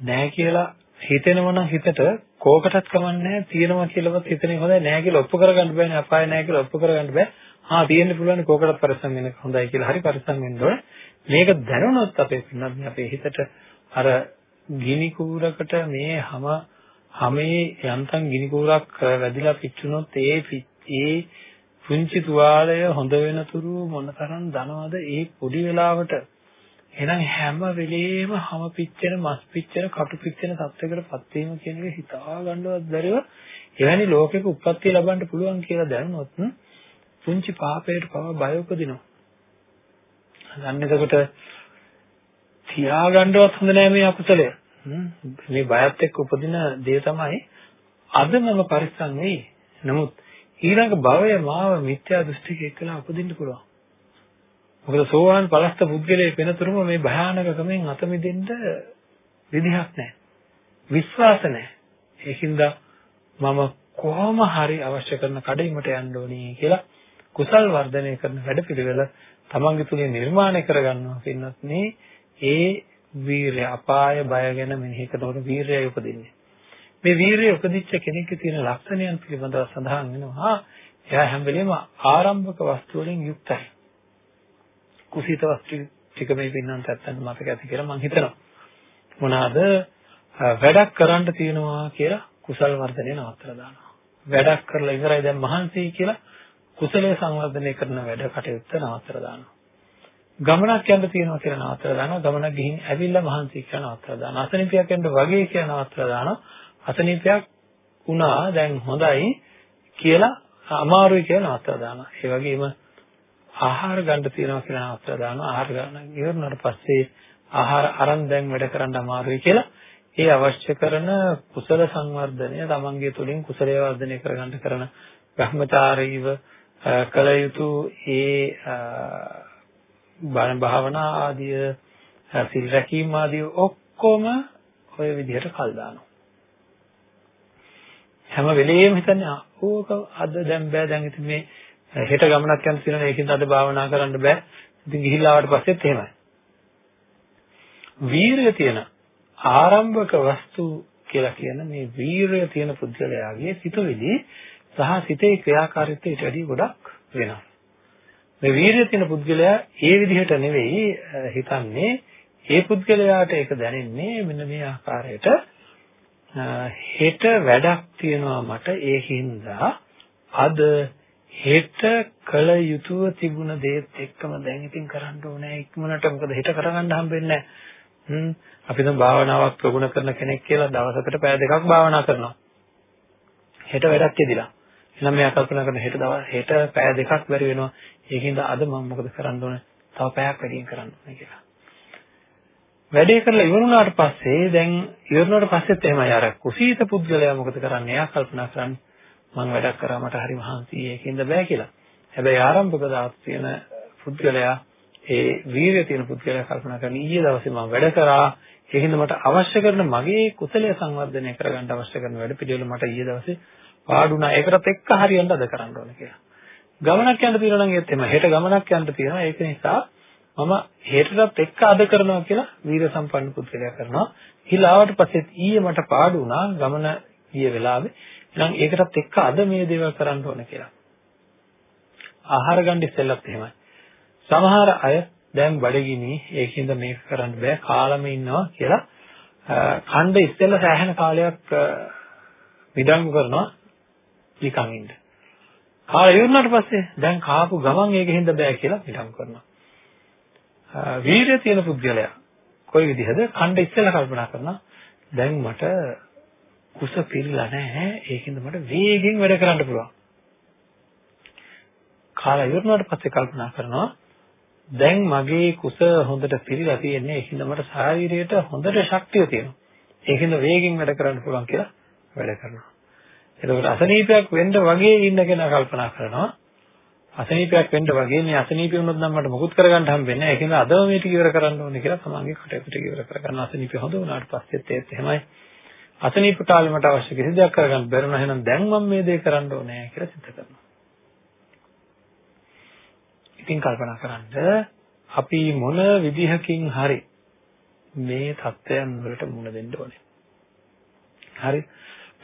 Speaker 1: නෑ කියලා හිතෙනවා නම් හිතට කෝකටත් කමන්නේ තියෙනවා කියලාවත් හිතන්නේ හොඳයි නෑ කියලා ඔප්පු කරගන්න බෑනේ අපාය නෑ කියලා ඔප්පු කරගන්න බෑ. ආ තියෙන්න පුළුවන් කෝකටත් පරිස්සම් වෙන හොඳයි කියලා හරි පරිස්සම් වෙන්න ඕනේ. මේක දැනුණොත් අපේ පින්නත් අපේ හිතට අර ගිනි කූරකට මේ හැම හැමේ යන්තම් ගිනි කූරක් වැදිලා පිච්චුනොත් ඒ ඒ පුංචි තුවාලය හොඳ වෙනතුරු මොනතරම් ධනවද ඒ පොඩි වෙලාවට එහෙනම් හැම වෙලෙම හැම පිච්චෙන මස් පිච්චෙන කටු පිච්චෙන තත්යකටපත් වීම කියන එක හිතා ගන්නවත් බැරිව එවැනි ලෝකයක උප්පත්තිය ලබන්න පුළුවන් කියලා දැනුනොත් පුංචි පාපයට පව බය උපදිනවා. අන්න එතකොට තියාගන්නවත් හොඳ නෑ මේ අකුසලය. මේ බයත් එක්ක උපදින දේ තමයි අද මම පරිස්සම් වෙයි. නමුත් ඊළඟ භවයේ මාව මිත්‍යා දෘෂ්ටික එක්කලා උපදින්න පුළුවන්. මොකද සෝවාන් පලස්ත පුද්ගලයේ වෙනතුරුම මේ භයානකකමෙන් අත මිදෙන්න විදිහක් නැහැ. විශ්වාස නැහැ. ඒකින්ද මම කොහොම හරි අවශ්‍ය කරන කඩේකට යන්න ඕනේ කියලා කුසල් වර්ධනය කරන වැඩපිළිවෙල තමන්ගේ තුලින් නිර්මාණය කරගන්නවා පින්නත් මේ ඒ වීරය අපාය බය ගැන මෙනෙහි කරනකොට වීරයයි උපදින්නේ. මේ වීරය උපදිච්ච කෙනෙක්ගේ තියෙන ලක්ෂණයන් පිළිබඳව සඳහන් වෙනවා. එයා හැම වෙලෙම ආරම්භක වස්තු වලින් යුක්තයි. කුසීත වස්තු ටික මේ පින්නන්ට ඇත්තට මතක ඇති කියලා මම හිතනවා. මොනවාද වැඩක් කරන්න තියෙනවා කියලා කුසල් වර්ධනය නවත්තලා දානවා. වැඩක් කරලා ඉවරයි දැන් මහන්සි කියලා කුසලයේ සංවර්ධනය කරන වැඩ කටයුත්ත නවත්තලා දානවා. ගමනක් යන්න තියෙනවා කියලා නවත්තලා දානවා. ගමනක් ගිහින් ඇවිල්ලා මහන්සි කියලා නවත්තලා දානවා. අසනීපයක් යන්න වගේ කියලා නවත්තලා දානවා. අසනීපයක් වුණා දැන් හොඳයි කියලා අමාරුයි කියලා නවත්තලා දානවා. ඒ වගේම ආහාර ගන්න තියෙනවා කියලා නවත්තලා දානවා. ආහාර ගන්න ඉවරනට පස්සේ ආහාර අරන් දැන් වැඩ කරන්න අමාරුයි කියලා ඒ අවශ්‍ය කරන කුසල සංවර්ධනය තමන්ගේ තුලින් කුසලයේ වර්ධනය කරගන්න කරන බ්‍රහ්මචාරීව කළ යුතු ඒ බණ භාවනා ආදිය සිල් රැකීම ආදිය ඔක්කොම ඔය විදිහට කල් දානවා. හැම වෙලෙම හිතන්නේ ඕක අද දැන් බෑ. දැන් ඉතින් මේ හෙට ගමනක් යන්න තියෙනවා ඒකින්ද අද භාවනා කරන්න බෑ. ඉතින් ගිහිල්ලා ආවට පස්සෙත් එහෙමයි. වීරය තියෙන ආරම්භක වස්තු කියලා කියන මේ වීරය තියෙන පුද්ගලයාගේ සිතුවිලි සහ සිතේ ක්‍රියාකාරීත්වය ඊට වඩා ගොඩක් වෙනවා. මේ වීරිය තියෙන පුද්ගලයා ඒ විදිහට නෙවෙයි හිතන්නේ ඒ පුද්ගලයාට ඒක දැනෙන්නේ මෙන්න මේ ආකාරයට හෙට වැඩක් තියෙනවා මට ඒකින්දා අද හෙට කළ යුතුව තිබුණ දේත් එක්කම දැන් ඉතින් කරන්න ඕනේ ඉක්මනට මොකද හෙට කරගන්න හම්බෙන්නේ නැහැ. අපි දැන් භාවනාවක් ප්‍රගුණ කරන කෙනෙක් කියලා දවසකට පැය දෙකක් භාවනා කරනවා. හෙට වැඩක් යෙදිලා. එහෙනම් මෙයා කල්පනා කරන හෙට දවස් හෙට පැය දෙකක් බැරි වෙනවා. ඒකින්ද අද මම මොකද කරන්න ඕනේ? තව පැයක් වැඩියෙන් කරන්න ඕනේ කියලා. වැඩේ කරලා ඉවරුණාට පස්සේ දැන් ඉවරුණාට පස්සෙත් එහෙමයි අර කුසීත පුද්ගලයා මොකද කරන්නේ? එයා කල්පනා කරන්නේ මම වැඩක් කරා මට හරි මහන්සියි ඒකින්ද බෑ කියලා. හැබැයි ආරම්භක දාස් තියෙන පුද්ගලයා ඒ වීරිය තියෙන පුද්ගලයා කල්පනා කරන්නේ ඊයේ දවසේ මම වැඩ කරා ඒකින්ද මට අවශ්‍ය කරන මගේ කුසලයේ සංවර්ධනය කරගන්න අවශ්‍ය කරන වැඩ පිළිවෙල මට ඊයේ දවසේ පාඩුණා. ඒකටත් එක්ක හරියන්න අද කරන්න ඕනේ කියලා. ගමනක් යන්න තියෙනවා නම් ඒත් එම හෙට ගමනක් යන්න තියෙනවා. ඒක නිසා මම හෙටටත් එක්ක අද කරනවා කියලා වීර සම්පන්න පුද්ගලයා කරනවා. හිලාවට පස්සෙත් ඊයේ මට පාඩු වුණා ගමන ගිය වෙලාවේ. එහෙනම් ඒකටත් එක්ක අද මේ දේවල් කරන්න ඕනේ කියලා. ආහාර ගන්න ඉස්සෙල්ලත් එහෙමයි. සමහර අය දැන් බඩගිනි ඒකින්ද මේක කරන්න බෑ කාලම ඉන්නවා කියලා ඛණ්ඩ ඉස්සෙල්ලා සෑහෙන කාලයක් විඩංගු කරනවා නිකන් ඉන්න. කාලය ඉවරනාට පස්සේ දැන් කාපු ගමන් ඒකෙන්ද බෑ කියලා විඩංගු කරනවා. වීරිය තියෙන පුද්ගලයා කොයි විදිහද ඛණ්ඩ ඉස්සෙල්ලා කල්පනා කරනවා දැන් මට කුස පිරিলা නැහැ ඒකින්ද මට වේගෙන් වැඩ කරන්න පුළුවන්. කාලය ඉවරනාට පස්සේ කල්පනා කරනවා දැන් මගේ කුස හොඳට පිරීලා තියෙන්නේ ඒකින්ද මට ශාරීරියට හොඳට ශක්තිය තියෙනවා. ඒකින්ද වේගෙන් වැඩ කරන්න පුළුවන් කියලා වැඩ කරනවා. එතකොට අසනීපයක් වෙන්න වගේ ඉන්න කෙනා කල්පනා කරනවා. අසනීපයක් වෙන්න වගේ මේ අසනීපය වුණොත් නම් මට මොකුත් කරගන්න හම්බෙන්නේ නැහැ. ඒකින්ද අදම මේ ටික ඉවර කරන්න ඕනේ කියලා තමන්ගේ කටයුතු ටික ඉවර කරගන්න අසනීපය හොඳ වුණාට පස්සෙත් ඒත් එහෙමයි. අසනීප කාලේ මට අවශ්‍ය කිසි දෙයක් කරගන්න බැරි නම් එහෙනම් දැන් මම මේ දේ කරන්න ඕනේ කියලා සිත කරනවා. ඉතින් කල්පනා කරන්න අපි මොන විදිහකින් හරි මේ தත්වයන් වලට මුහුණ දෙන්න ඕනේ. හරි.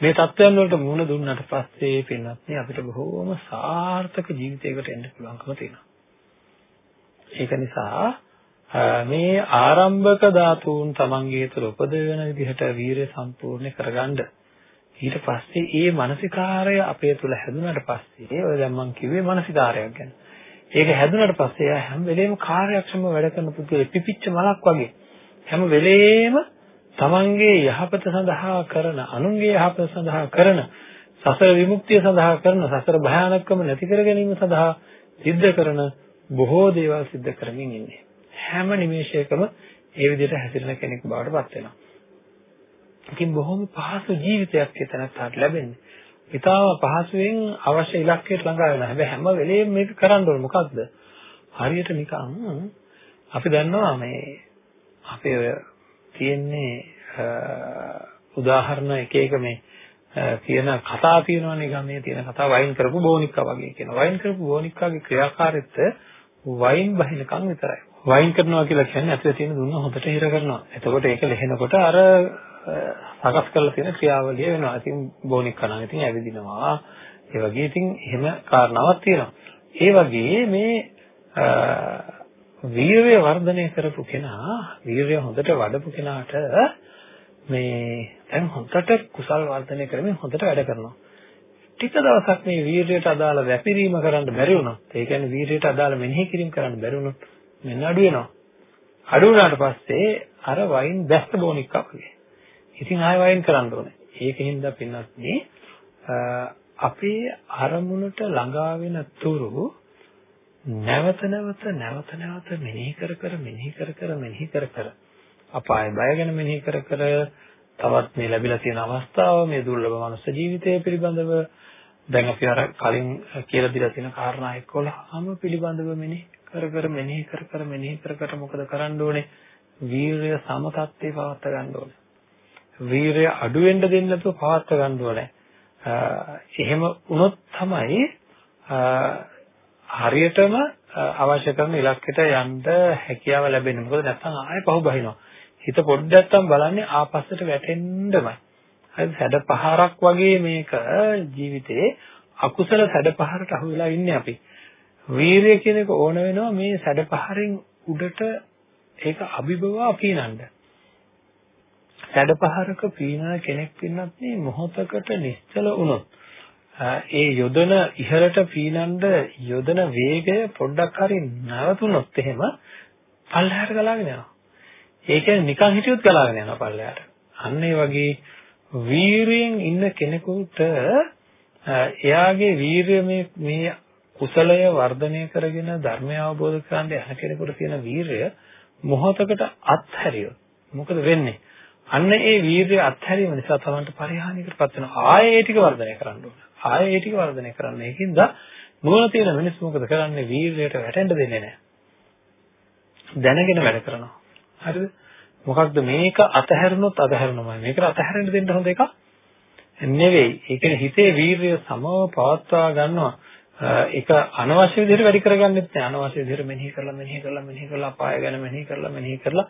Speaker 1: මේ தත්වයන් වලට මුහුණ දුන්නාට පස්සේ පින්නත් අපිට බොහෝම සාර්ථක ජීවිතයකට එන්න පුළුවන්කම තියෙනවා. ඒක නිසා මේ ආරම්භක ධාතුන් තමන්ගේ තුළ උපදවන විදිහට වීරය සම්පූර්ණ කරගන්න ඊට පස්සේ ඒ මානසිකාරය අපේ තුළ හැදුනට පස්සේ ඔය දැන් මම කිව්වේ මානසිකාරයක් ගැන. ඒක හැදුනට පස්සේ එයා හැම වෙලේම කාර්යක්ෂමව වැඩ කරන පුදුලේ පිපිච්ච මලක් වගේ හැම වෙලේම තමන්ගේ යහපත සඳහා කරන අනුන්ගේ යහපත සඳහා කරන සසර විමුක්තිය සඳහා කරන සසර භයානකම නැති කර ගැනීම සඳහා සිද්ධ කරන බොහෝ දේවල් සිද්ධ කරමින් ඉන්නේ හැම නිමේෂයකම ඒ විදිහට හැසිරෙන කෙනෙක් බවට පත් වෙනවා. ඉතින් බොහොම පහසු ජීවිතයක් එතනට ලැබෙන්නේ. ඉතාලම පහසුවෙන් අවශ්‍ය ඉලක්කයට ළඟා වෙනවා. හැබැයි හැම වෙලෙම මේක කරන්න ඕනේ මොකද්ද? හරියට නිකන් අපි දන්නවා මේ අපේ ඔය තියෙන්නේ උදාහරණ එක එක මේ තියෙන කතා තියෙනවනේ ගමේ තියෙන කතා වයින් කරපු බෝනික්කා වගේ කියන. වයින් කරපු බෝනික්කාගේ ක්‍රියාකාරීත්වය වයින් බහිනකම් විතරයි. වයින් කරනවා කියලා කියන්නේ ඇතුලේ තියෙන දුන්න හොඳට හිර කරනවා. එතකොට ඒක ලෙහෙනකොට අර සකස් කරලා තියෙන ක්‍රියාවලිය වෙනවා. ඉතින් බෝනික් කනවා. ඉතින් ඇවිදිනවා. ඒ වගේ ඉතින් එහෙම කාරණාවක් තියෙනවා. ඒ වගේ මේ වීරය වර්ධනය කරපු කෙනා වීරය හොඳට වඩපු කෙනාට මේ දැන් හොඳට කුසල් වර්ධනය කරමින් හොඳට වැඩ කරනවා. ටික දවසක් මේ වීරයට අදාළ වැපිරීම කරන්න බැරි වුණොත් ඒ කියන්නේ වීරයට අදාළ මෙනෙහි කිරීම කරන්න බැරි වුණොත් මෙන්න අඩු වෙනවා. අඩු වුණාට පස්සේ අර වයින් දැස්ත බොනික් වගේ. ඉතින් ආය වයින් කරන්න ඕනේ. ඒකින්ද පින්නත් මේ අපේ අරමුණට ළඟා වෙන තුරු නැවත නැවත නැවත නැවත මෙනෙහි කර කර මෙනෙහි කර කර මෙනෙහි කර කර අපාය බය ගැන මෙනෙහි කර කර තවත් මේ ලැබිලා තියෙන අවස්ථාව මේ දුර්ලභ මනුස්ස ජීවිතය පිළිබඳව දැන් අපි අර කලින් කියලා දීලා තියෙන කාරණා 11ම පිළිබඳව මෙනෙහි කර කර මෙනෙහි කර කර මෙනෙහි කර කර මොකද කරන්න ඕනේ? වීරය සමතත්ත්වේ පවත්වා ගන්න ඕනේ. වීරය අඩු වෙන්න දෙන්නේ නැතුව පවත්වා ගන්න ඕනේ. එහෙම වුණොත් තමයි හරියටම අවශ්‍ය කරන ඉලක්කයට යන්න හැකියාව ලැබෙන්නේ. මොකද නැත්නම් ආයෙ පහු බහිනවා. හිත පොඩ්ඩක්ම බලන්නේ ආපස්සට වැටෙන්නමයි. හරි සැඩ පහරක් වගේ මේක ජීවිතේ අකුසල සැඩ පහරට අහු වෙලා ඉන්නේ අපි. වීරිය කියන එක ඕන වෙනවා මේ සැඩ පහරින් උඩට ඒක අභිබවා පීනන්න. සැඩ පහරක පීනන කෙනෙක් පින්නත් මේ මොහොතකට නිශ්චල වුණොත් ඒ යොදන ඉහළට පීනන්න යොදන වේගය පොඩ්ඩක් හරි නැවතුනොත් එහෙම පල්ලෙහාට ගලාගෙන යනවා. ඒ කියන්නේ නිකන් හිටියොත් ගලාගෙන යනවා පල්ලෙහාට. අන්න ඒ වගේ වීරියෙන් ඉන්න කෙනෙකුට එයාගේ වීරිය මේ මේ කුසලය වර්ධනය කරගෙන ධර්මය අවබෝධ කරගන්න යන කෙනෙකුට තියෙන වීරිය මොහොතකට අත්හැරියොත් මොකද වෙන්නේ? අන්න ඒ වීරිය අත්හැරීම නිසා තමන්ට පරිහානියකටපත් වෙනවා. ආයේ ඒ ටික වර්ධනය කරන්න ඕන. ආයේ ඒ ටික වර්ධනය කරන්න. ඒකින්ද නුවණ තියෙන මිනිස්සු මොකද කරන්නේ? වීරියට වැටෙන්න දෙන්නේ නැහැ. දැනගෙන වැඩ කරනවා. හරිද? මොකක්ද මේක අතහැරුණොත් අතහැරෙනමයි. මේකට අතහැරෙන්න දෙන්න හොඳ එකක් නෙවෙයි. ඒ කියන්නේ හිතේ වීරිය සමව පවත්වා ගන්නවා. ඒක අනවශ්‍ය විදිහට වැඩි කරගන්නෙත් නෑ. අනවශ්‍ය විදිහට මෙනෙහි කරලා මෙනෙහි කරලා මෙනෙහි කරලා අපාය ගැන මෙනෙහි කරලා මෙනෙහි කරලා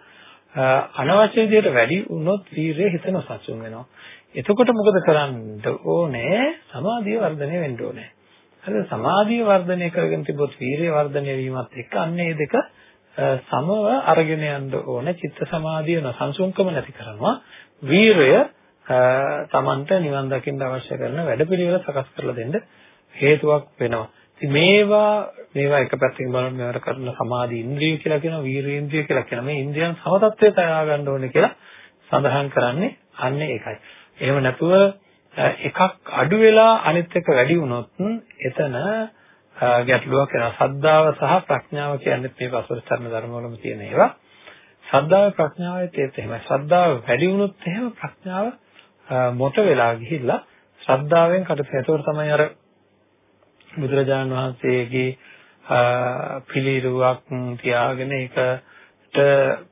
Speaker 1: අනවශ්‍ය විදිහට වැඩි වුණොත් වීරිය හිත නොසන්සුන් වෙනවා. එතකොට මොකද කරන්න ඕනේ? සමාධිය වර්ධනය වෙන්න ඕනේ. හරිද? සමාධිය වර්ධනය කරගෙන තිබොත් වීරිය වර්ධනය වීමත් එක්ක අන්න ඒ දෙක සමව අරගෙන යන්න ඕනේ. චිත්ත සමාධිය නොසන්සුන්කම නැති කරනවා. වීරය තමන්ට නිවන් දකින්න අවශ්‍ය කරන වැඩපිළිවෙල සකස් කරලා දෙන්න හේතුවක් වෙනවා. ඉතින් මේවා මේවා එක පැත්තකින් බලන මේවට කරන සමාධි ඉන්ද්‍රිය කියලා කියනවා වීර්ය ඉන්ද්‍රිය කියලා කියනවා. මේ ඉන්ද්‍රියන් සමතත්වයට අයා ගන්න ඕනේ කියලා සඳහන් කරන්නේ අන්න ඒකයි. එහෙම නැතුව එකක් අඩු වෙලා අනිත් එක වැඩි වුණොත් එතන ගැටලුවක් වෙනවා. සද්ධාව සහ ප්‍රඥාව කියන්නේ මේ පසුරතරන ධර්මවලම තියෙන ඒවා. සද්ධාව ප්‍රඥාවෙත් ඒත් එහෙමයි. සද්ධාව වැඩි වුණොත් එහෙම ප්‍රඥාව මොට වෙලා ගිහිල්ලා ශ්‍රද්ධාවෙන් කටයුතු. ඒතකොට තමයි අර බුදුරජාණන් වහන්සේගේ පිළිරුවක් තියාගෙන ඒකට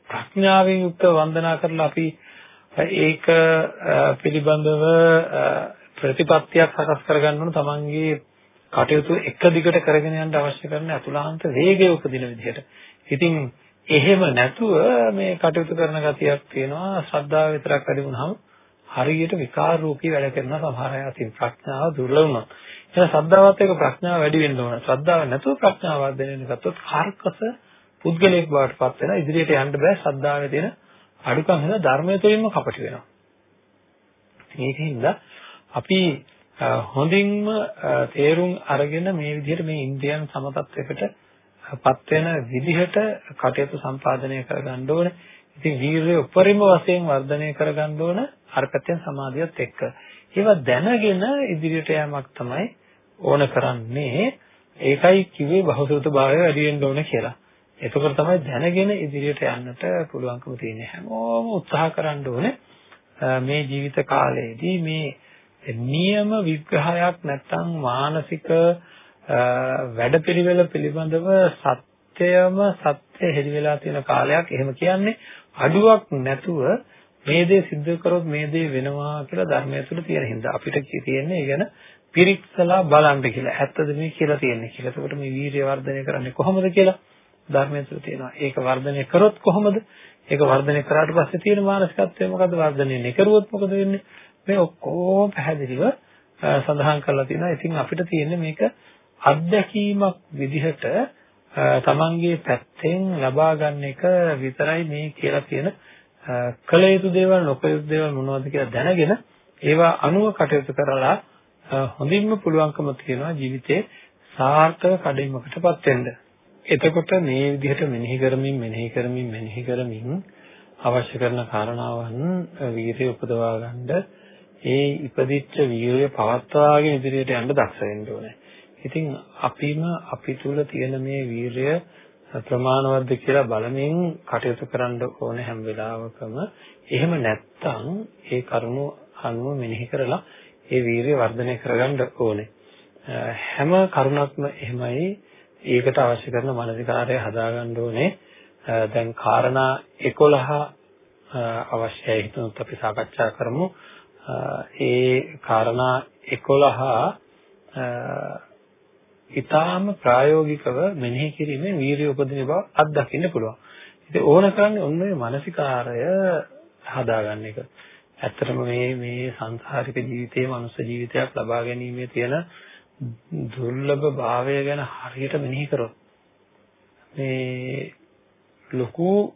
Speaker 1: ප්‍රඥාවෙන් යුක්ත වන්දනා කරලා අපි ඒක පිළිබඳව ප්‍රතිපත්තියක් සකස් කරගන්න ඕන තමන්ගේ කටයුතු එක දිගට කරගෙන යන්න අවශ්‍ය කරන අතුලාන්ත වේගය උපදින විදිහට. ඉතින් එහෙම නැතුව මේ කටයුතු කරන ගතියක් තියෙනවා ශ්‍රද්ධාව විතරක් වැඩි වුණාම හරියට විකාර රූපී වැඩ කරන සමහර අය අතින් ප්‍රඥාව දුර්ලභ වුණා. එහෙනම් ශ්‍රද්ධාවත් එක්ක ප්‍රඥාව වැඩි වෙන්න ඕන. ශ්‍රද්ධාව නැතුව ප්‍රඥාව වර්ධනය වෙන ගත්තොත් කාර්කස පුද්ගලයෙක් බවට පත් වෙනවා. ඉදිරියට යන්න බෑ ශ්‍රද්ධාවේ තියෙන අඩුකම් වෙන ධර්මය තුළින්ම කපටි වෙනවා. ඒකින්ද අපි හොඳින්ම තේරුම් අරගෙන මේ විදිහට මේ ඉන්ද්‍රියන් සමතත්වයකට පත් වෙන විදිහට කටයුතු සම්පාදනය කරගන්න ඕනේ. ඉතින් වීරිය උපරිම වශයෙන් වර්ධනය කරගන්න ඕන අර පැත්තෙන් සමාධියත් එක්ක. ඒවා දැනගෙන ඉදිරියට යෑමක් තමයි ඕන කරන්නේ. ඒකයි කිව්වේ බහුසුත භාවය වැඩි වෙන්න ඕන කියලා. එතකොට තමයි දැනගෙන ඉදිරියට යන්නට පුළුවන්කම තියෙන්නේ. හැමෝම උත්සාහ කරන්න ඕනේ මේ ජීවිත කාලයේදී මේ නියම විග්‍රහයක් නැත්නම් මානසික වැඩපිළිවෙල පිළිබඳව සත්‍යයම සත්‍ය හෙළි වෙලා තියෙන කාලයක් එහෙම කියන්නේ අඩුවක් නැතුව මේ දේ සිද්ධ කරොත් මේ දේ වෙනවා කියලා ධර්මය තුළ තියෙන හින්දා අපිට තියෙන්නේ ඒ ගැන පිරික්සලා බලන්න කියලා. ඇත්තද මේ කියලා තියෙන්නේ කියලා. එතකොට මේ වීරිය වර්ධනය කරන්නේ කොහොමද කියලා ධර්මය තුළ තියෙනවා. ඒක වර්ධනය කරොත් කොහොමද? ඒක වර්ධනය කරාට පස්සේ තියෙන මානසිකත්වය මොකද්ද? වර්ධනය නොකරුවොත් මොකද වෙන්නේ? මේ ඔක්කොම පැහැදිලිව සඳහන් කරලා තියෙනවා. ඉතින් අපිට තියෙන්නේ මේක අත්දැකීමක් විදිහට තමන්ගේ පැත්තෙන් ලබා ගන්න එක විතරයි මේ කියලා තියෙන කළ යුතු දේවල් නොකළ යුතු දේවල් මොනවද කියලා දැනගෙන ඒවා අනුව කටයුතු කරලා හොඳින්ම පුළුවන්කම තියෙනවා ජීවිතේ සාර්ථක කඩයිමකටපත් වෙන්න. එතකොට මේ විදිහට මෙනෙහි කරමින් මෙනෙහි කරමින් මෙනෙහි කරමින් අවශ්‍ය කරන කාරණාවන් වීරිය උපදවා ගන්න ඒ ඉපදිච්ච වීරිය පවත්වාගෙන ඉදිරියට යන්න දක්ෂ වෙන්න ඕනේ. ඉතින් අපිම අපි තුල තියෙන මේ වීරිය ප්‍රමාණවත්ද කියලා බලමින් කටයුතු කරන්න ඕනේ හැම වෙලාවකම. එහෙම නැත්නම් ඒ කරුණු අනුව මෙනෙහි කරලා ඒ වීරිය වර්ධනය කරගන්න ඕනේ. හැම කරුණක්ම එහෙමයි ඒකට අවශ්‍ය කරන මානසිකාරය හදාගන්න ඕනේ. දැන් කාරණා 11 අවශ්‍යයි හිතනොත් අපි සාකච්ඡා කරමු. ඒ කාරණා 11 ඊටාම ප්‍රායෝගිකව මෙනෙහි කිරීමෙන් වීරිය උපදින බව අත්දකින්න පුළුවන්. ඉතින් ඕන කරන්නේ ඔන්න ඔය මානසිකාරය හදාගන්න එක. ඇත්තටම මේ මේ සංසාරික ජීවිතයේ මනුෂ්‍ය ජීවිතයක් ලබා ගැනීමේ තියෙන දුර්ලභ භාවය ගැන හරියට මෙනෙහි කරොත් මේ ලොකු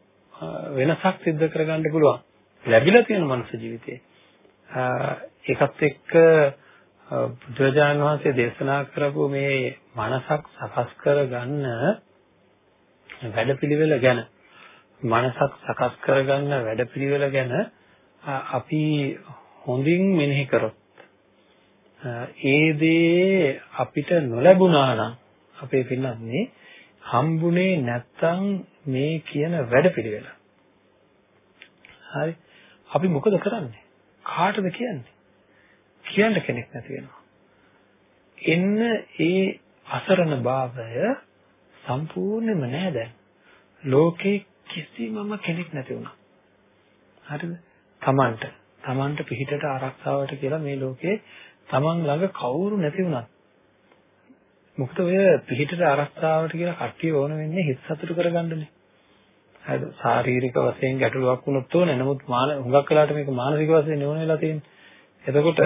Speaker 1: වෙනසක් සිද්ධ කරගන්න පුළුවන්. ලැබිලා තියෙන මනුෂ්‍ය ජීවිතේ. ඒකත් එක්ක බුදුරජාණන් වහන්සේ දේශනා කරපු මේ මනසක් සකස් කරගන්න වැඩපිළිවෙල ගැන මනසක් සකස් කරගන්න වැඩපිළිවෙල ගැන අපි හොඳින් මෙනෙහි කරොත් ඒ දේ අපිට නොලැබුණා නම් අපේ පින්නන්නේ හම්බුනේ නැත්තම් මේ කියන වැඩපිළිවෙල. හරි. අපි මොකද කරන්නේ? කාටද කියන්නේ? කියන්න කෙනෙක් නැති වෙනවා. එන්න ඒ අසරණ භාවය සම්පූර්ණයෙන්ම නෑ දැන්. ලෝකේ කිසිමම කෙනෙක් නැති වුණා. හරිද? Tamanට Tamanට පිහිටට ආරක්ෂාවට කියලා මේ ලෝකේ Taman ළඟ කවුරු නැති වුණත් මොකද ඔය පිහිටට ආරක්ෂාවට කියලා කට්ටිය ඕන වෙන්නේ හිත සතුටු කරගන්නනේ. හරිද? ශාරීරික වශයෙන් ගැටලුවක් වුණොත් ඕනේ. නමුත් මාන හුඟක් වෙලාට මේක මානසික වශයෙන් නෙවෙයි වෙලා තියෙන්නේ. එතකොට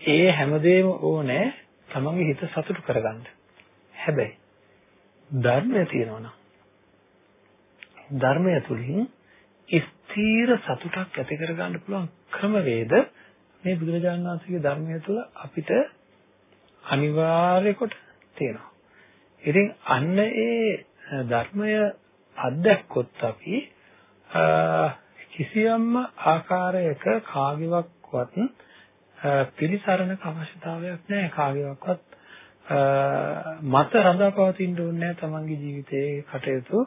Speaker 1: ඒ හැමදේම ඕනේ තමන්ගේ හිත සතුටු කරගන්න. හැබැයි ධර්මය තියෙනවා නම් ධර්මය තුලින් ස්ථීර සතුටක් ඇති කරගන්න පුළුවන් ක්‍රමවේද මේ බුදුරජාණන් වහන්සේගේ ධර්මය තුළ අපිට අනිවාර්ය කොට තියෙනවා. ඉතින් අන්න ඒ ධර්මය අත්දැක්කොත් අපි කිසියම්ම ආකාරයක කාගේවත්වත් පිළිසරණක අවශ්‍යතාවයක් නැහැ කාගේවත්වත් මත රඳාපවතින්න ඕනේ නැහැ තමන්ගේ ජීවිතයේ කටයුතු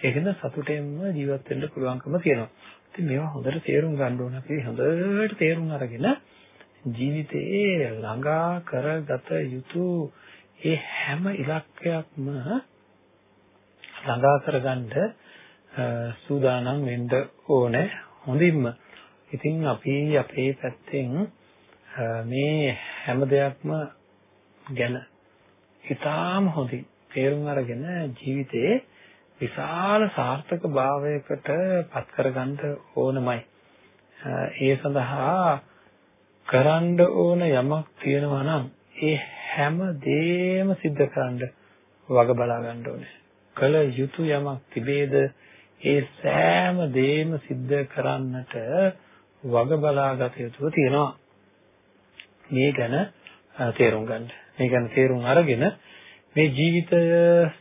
Speaker 1: ඒකෙන්ද සතුටෙන්ම ජීවත් වෙන්න පුළුවන්කම තියෙනවා. ඉතින් මේවා හොඳට තේරුම් ගන්න ඕන අපි හොඳට තේරුම් අරගෙන ජීවිතයේ ළඟා කරගත යුතු ඒ හැම ඉලක්කයක්ම ළඟා කරගන්න සූදානම් වෙන්න ඕනේ හොඳින්ම. ඉතින් අපි අපේ පැත්තෙන් මේ හැම දෙයක්ම ගැන ඉතාම හොඳින් තේරුම් අරගෙන ජීවිතේ විශාල සාර්ථක භාවයකට පත් කරගන්න ඕනමයි. ඒ සඳහා කරන්න ඕන යමක් තියෙනවා නම් ඒ හැම දෙයක්ම සිද්ධ කරන්න වග බලා ගන්න ඕනේ. කළ යුතු යමක් තිබේද ඒ සෑම දෙයක්ම සිද්ධ කරන්නට වග බලාගත යුතුව තියෙනවා. මේ ගැන තේරුම් ගන්න. මේ ගැන තේරුම් අරගෙන මේ ජීවිතය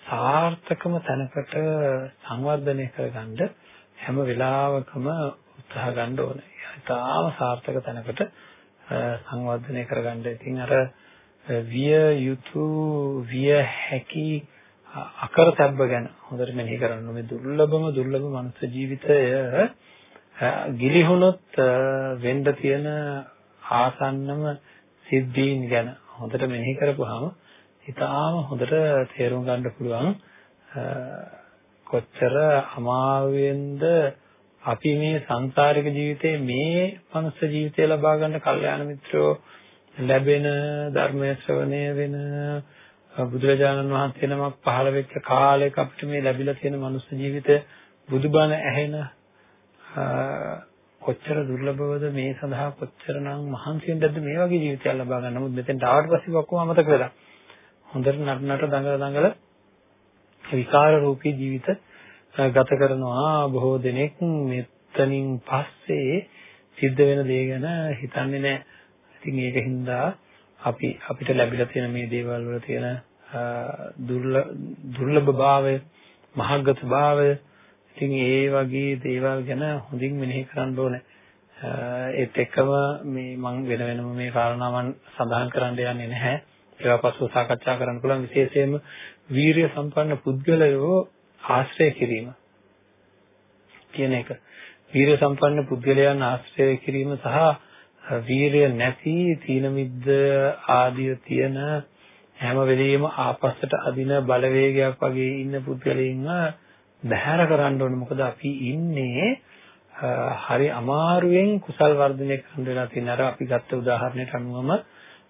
Speaker 1: සාර්ථකම තැනකට සංවර්ධනය කරගන්න හැම වෙලාවකම උත්සාහ ගන්න ඕනේ. ඉතාම සාර්ථක තැනකට සංවර්ධනය කරගන්න. ඉතින් අර විය යුතු විය හැකි අකරතැබ්බ ගැන හොඳට මෙනෙහි කරන්න මේ දුර්ලභම දුර්ලභ මනුස්ස ජීවිතය ගිලිහුණොත් වෙන්න තියෙන ආසන්නම සිද්ධීන් ගැන හොඳට මෙනෙහි කරපුවාම ඉතාලම හොඳට තේරුම් ගන්න පුළුවන් කොච්චර අමාරුවෙන්ද අපි මේ සංසාරික ජීවිතේ මේ මනුස්ස ජීවිතය ලබා ගන්න කල්යාණ මිත්‍රෝ ලැබෙන ධර්මය ශ්‍රවණය වෙන බුදුරජාණන් වහන්සේ නමක් පහළ වෙච්ච කාලයක අපිට මේ ලැබිලා තියෙන මනුස්ස ජීවිතය බුදුබණ ඇහෙන කොච්චර දුර්ලභවද මේ සඳහා කොච්චරනම් මහන්සියෙන්ද මේ වගේ ජීවිතයක් ලබා ගන්න. නමුත් මෙතෙන්ට ආවට පස්සේ ඔක්කොම අමතක වෙලා. හොඳට නටනට දඟල දඟල විකාර රූපී ජීවිත ගත කරනවා බොහෝ දෙනෙක් මෙතනින් පස්සේ සිද්ධ වෙන දේ ගැන හිතන්නේ නැහැ. ඉතින් ඒකින්ද අපි අපිට ලැබිලා තියෙන මේ දේවල් වල තියෙන දුර්ලභ භාවය, මහග්ගත භාවය, ඉතින් ඒ වගේ දේවල් ගැන හොඳින් මෙනෙහි කරන්න ඕනේ. ඒත් එක්කම මේ මම වෙන වෙනම මේ කාරණාවන් සඳහන් කරන්න යන්නේ නැහැ. ඒවා පසුව සාකච්ඡා කරන්න පුළුවන් විශේෂයෙන්ම වීරිය සම්පන්න පුද්ගලයෝ ආශ්‍රය කිරීම කියන එක. වීරිය සම්පන්න පුද්ගලයන් ආශ්‍රය කිරීම සහ වීරිය නැති තීන මිද්ද ආදිය තියෙන හැම වෙලෙම ආපස්සට අදින බලවේගයක් වගේ ඉන්න පුද්ගලයින්ව බැහැර කරන්න ඕනේ මොකද අපි ඉන්නේ හරි අමාරුවෙන් කුසල් වර්ධනය කරන්න වෙලා තියෙන අර අපි ගත්ත උදාහරණයට අනුවම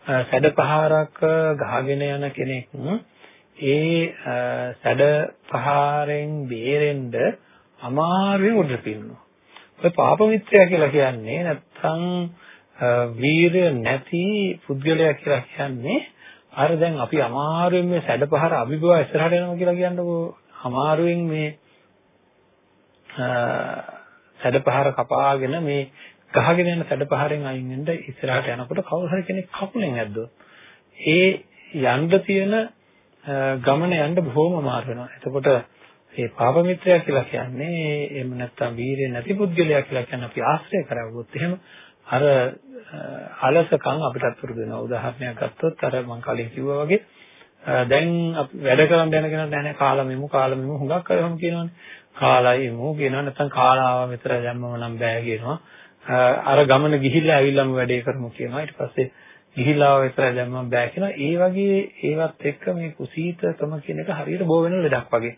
Speaker 1: සැඩපහරක් ගහගෙන යන කෙනෙක් ඒ සැඩපහරෙන් බේරෙන්න අමාරුවෙන් උඩට පින්නවා. ඔය පාප මිත්‍රයා කියලා කියන්නේ නැත්තම් වීරය නැති පුද්ගලයා කියලා කියන්නේ අර දැන් අපි අමාරුවෙන් මේ සැඩපහර අභිභව ඉස්සරහට යනවා කියලා කියන්නකෝ අමාරුවෙන් මේ සැඩපහර කපාගෙන මේ ගහගෙන යන සැඩපහරෙන් අයින් වෙන්න ඉස්සරහට යනකොට කවුරු හරි කෙනෙක් කකුලෙන් ඇද්දොත් ඒ යන්න තියෙන ගමන යන්න බොහොම අමාරු වෙනවා. එතකොට මේ පාප මිත්‍රයා කියලා කියන්නේ එහෙම නැත්නම් වීරිය නැති පුද්ගලයා කියලා කියන්නේ අපි ආශ්‍රය කරවුවොත් එහෙම අර අලසකම් අපිටත් පුරුදු වෙනවා. උදාහරණයක් ගත්තොත් අර මම කලින් කිව්වා වගේ දැන් අපි වැඩ කරන් යන කෙනා නැහැ කාලෙමු කාලෙමු හුඟක් කරවම කියනවනේ. කාලයිමු කියනවා නැත්නම් කාලාව විතර දැම්මම නම් බෑ කියනවා. අර ගමන ගිහිල්ලා ඇවිල්ලාම වැඩේ කරමු කියනවා. ඊට පස්සේ ගිහිල්ලා විතර දැම්මම බෑ කියනවා. ඒ වගේ ඒවත් එක්ක මේ කුසීතකම කියන එක හරියට බෝ වෙන ලෙඩක් වගේ.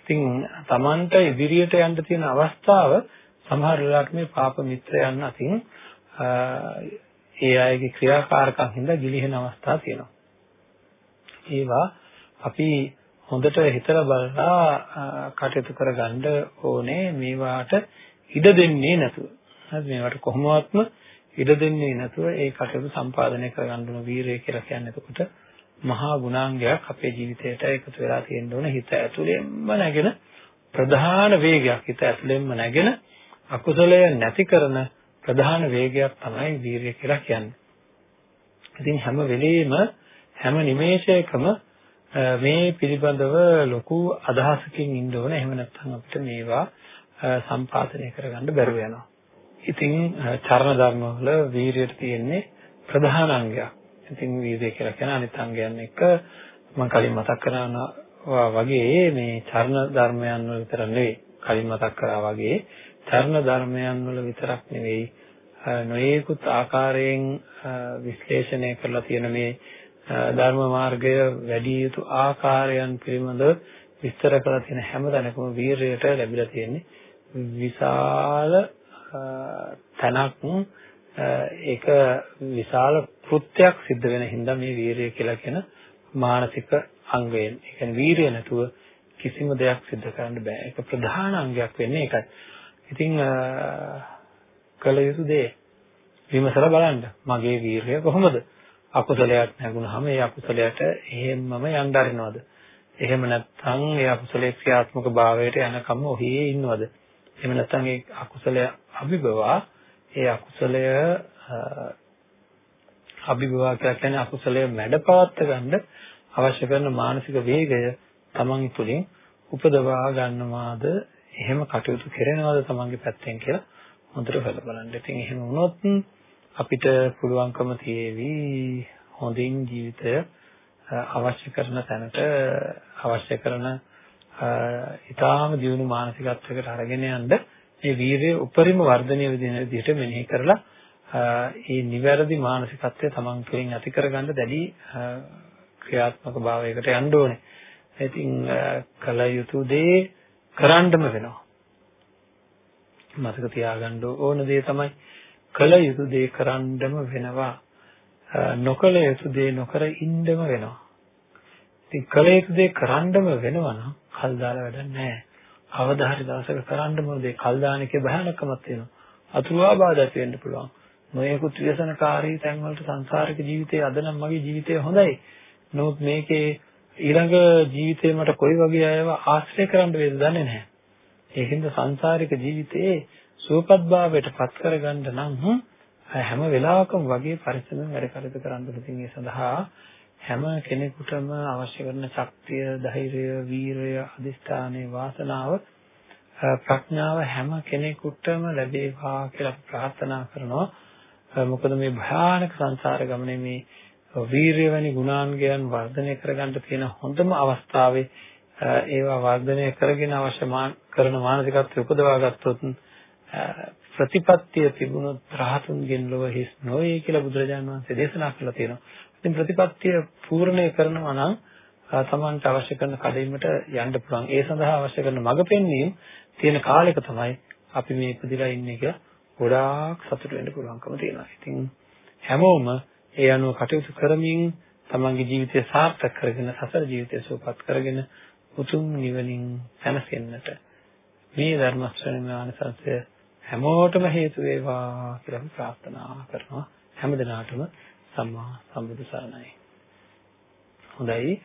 Speaker 1: ඉතින් Tamanට ඉදිරියට යන්න තියෙන අවස්ථාව සමහර වෙලාවට මේ පාප මිත්‍රයන් අතින් ඒ අයගේ ක්‍රියාකාරකම් හින්දා ගිලිහෙන අවස්ථා තියෙනවා. ඒවා අපි හොඳට හිතලා බලලා කටයුතු කරගන්න ඕනේ මේවාට ඉඩ දෙන්නේ නැතුව. හරි මේවට කොහොමවත්ම ඉඩ දෙන්නේ නැතුව ඒ කටයුතු සම්පාදනය කරගන්න ඕන වීරය කියලා කියන්නේ එතකොට මහා ගුණාංගයක් අපේ ජීවිතයට එකතු වෙලා තියෙන්න ඕන හිත ඇතුළෙන්ම නැගෙන ප්‍රධාන වේගයක් හිත ඇතුළෙන්ම නැගෙන අකුසලය නැති කරන ප්‍රධාන වේගයක් තමයි වීරිය කියලා කියන්නේ. ඉතින් හැම වෙලෙම හැම නිමේෂයකම මේ පිළිබඳව ලොකු අදහසකින් ඉන්න ඕන. එහෙම නැත්නම් අපිට මේවා සම්පාදනය කරගන්න බැරුව යනවා. ඉතින් චරණ ධර්ම වල වීරියට තියෙන්නේ ප්‍රධාන අංගයක්. ඉතින් වීරිය කියලා කියන අනිත් අංගයන් එක්ක මම කලින් මතක් කරනවා වගේ මේ චරණ ධර්මයන් වල විතර නෙවෙයි. කලින් මතක් කරා වගේ චරණ ධර්මයන් වල විතරක් නෙවෙයි නොයේකුත් ආකාරයෙන් විශ්ලේෂණය කරලා තියෙන මේ ධර්ම මාර්ගය වැඩි යුතු ආකාරයන් පිළිබඳව විස්තර කරලා තියෙන හැම තැනකම වීරයට ලැබිලා තියෙන්නේ විශාල තැනක් ඒක විශාල කෘත්‍යයක් සිද්ධ වෙන හින්දා මේ වීරය කියලා කියන මානසික අංගයෙන්. ඒ කියන්නේ වීරය නැතුව කිසිම දෙයක් සිද්ධ කරන්න බෑ. ඒක ප්‍රධාන අංගයක් වෙන්නේ ඒකයි. ඉතින් කළ යුතු දේ විමසලා බලන්න. මගේ වීරය කොහොමද? අකුසලයක් නැගුණාම ඒ අකුසලයට එහෙම්මම යන්න අරිනවද? එහෙම නැත්නම් ඒ අකුසලයේ ක්‍රියාත්මක භාවයට යනකම් ඔහියේ ඉන්නවද? එහෙම නැත්නම් ඒ අකුසලය අභිභවා ඒ අකුසලය අභිභවා කියන්නේ අකුසලය මැඩපවත්ත ගන්න අවශ්‍ය කරන මානසික වේගය තමන් තුළින් උපදවා ගන්නවාද එහෙම කටයුතු කරනවාද තමන්ගේ පැත්තෙන් කියලා හොඳට හොයලා බලන්න. ඉතින් එහෙම වුණොත් අපිට පුළුවන්කම තියේවි හොඳින් ජීවිතය අවශ්‍ය කරන තැනට අවශ්‍ය කරන ඊටාම දියුණු මානසිකත්වයකට අරගෙන යන්න මේ වීරිය උපරිම වර්ධනය වෙන විදිහට මෙනෙහි කරලා ඒ නිවැරදි මානසිකත්වය තමන් තුළින් ඇති කරගන්න දැඩි ක්‍රියාත්මක භාවයකට යන්න ඕනේ. ඉතින් කල යුතු දේ කරන්නම වෙනවා. මතක තියාගන්න ඕන දේ තමයි කල යුතු දේ කරන්නම වෙනවා. නොකල යුතු දේ නොකර ඉන්නම වෙනවා. ඉතින් කල යුතු දේ කරන්නම වෙනවා නම් කල් දාලා වැඩක් නැහැ. අවදා හරි දවසක කරන්නම දේ කල් දාන එකේ භයානකමක් තියෙනවා. අතුරු ආබාධයක් වෙන්න පුළුවන්. නොයෙකුත් ව්‍යසනකාරී තැන් වලට සංසාරික ජීවිතයේ අද නම් මගේ ජීවිතය හොඳයි. නමුත් මේකේ ඊළඟ ජීවිතේ මට කොයි වගේ අයව ආශ්‍රය කරන්න වේද දන්නේ නැහැ. ඒකින්ද සංසාරික ජීවිතයේ සුවපත්භාවයට පත් කරගන්න නම් හැම වෙලාවකම වගේ පරිස්සමෙන් වැඩ කටයුතු කරන්න ඕනේ. ඒ සඳහා හැම කෙනෙකුටම අවශ්‍ය කරන ශක්තිය, ධෛර්යය, වීරය, අදිස්ථානයේ වාසනාව ප්‍රඥාව හැම කෙනෙකුටම ලැබේවා කියලා ප්‍රාර්ථනා කරනවා. මොකද මේ භයානක සංසාර ගමනේ මේ වීරිය වැනි ගුණාංගයන් වර්ධනය කරගන්න තියෙන හොඳම අවස්ථාවේ ඒවා වර්ධනය කරගෙන අවශ්‍ය කරන මානසිකත්වය උපදවා ගත්තොත් ප්‍රතිපත්තිය තිබුණොත් රහතුන්ගෙන් ලොව හිස් නොවේ කියලා බුදුරජාණන් වහන්සේ දේශනා කළා තියෙනවා. ඉතින් ප්‍රතිපත්තිය පූර්ණේ කරනවා නම් තමන්ට අවශ්‍ය කරන කඩේකට යන්න පුළුවන්. ඒ සඳහා අවශ්‍ය කරන මඟ පෙන්වීම තියෙන කාලෙක තමයි අපි මේ ඉපදිලා ඉන්නේ කියලා ගොඩාක් සතුට වෙන්න පුළුවන්කම තියෙනවා. ඉතින් හැමෝම ඒ අනුව කටයුතු කරමින් තමන්ගේ ජීවිතය සාර්ථක කරගෙන සසර ජීවිතය සුවපත් කරගෙන උතුම් නිවනින් සැනසෙන්නට මේ ධර්ම ශ්‍රවණය ආනසංසය හැමෝටම හේතු වේවා කියලා ප්‍රාර්ථනා කරනවා හැම දිනාටම සම්මා සම්බුදු සරණයි. හොඳයි.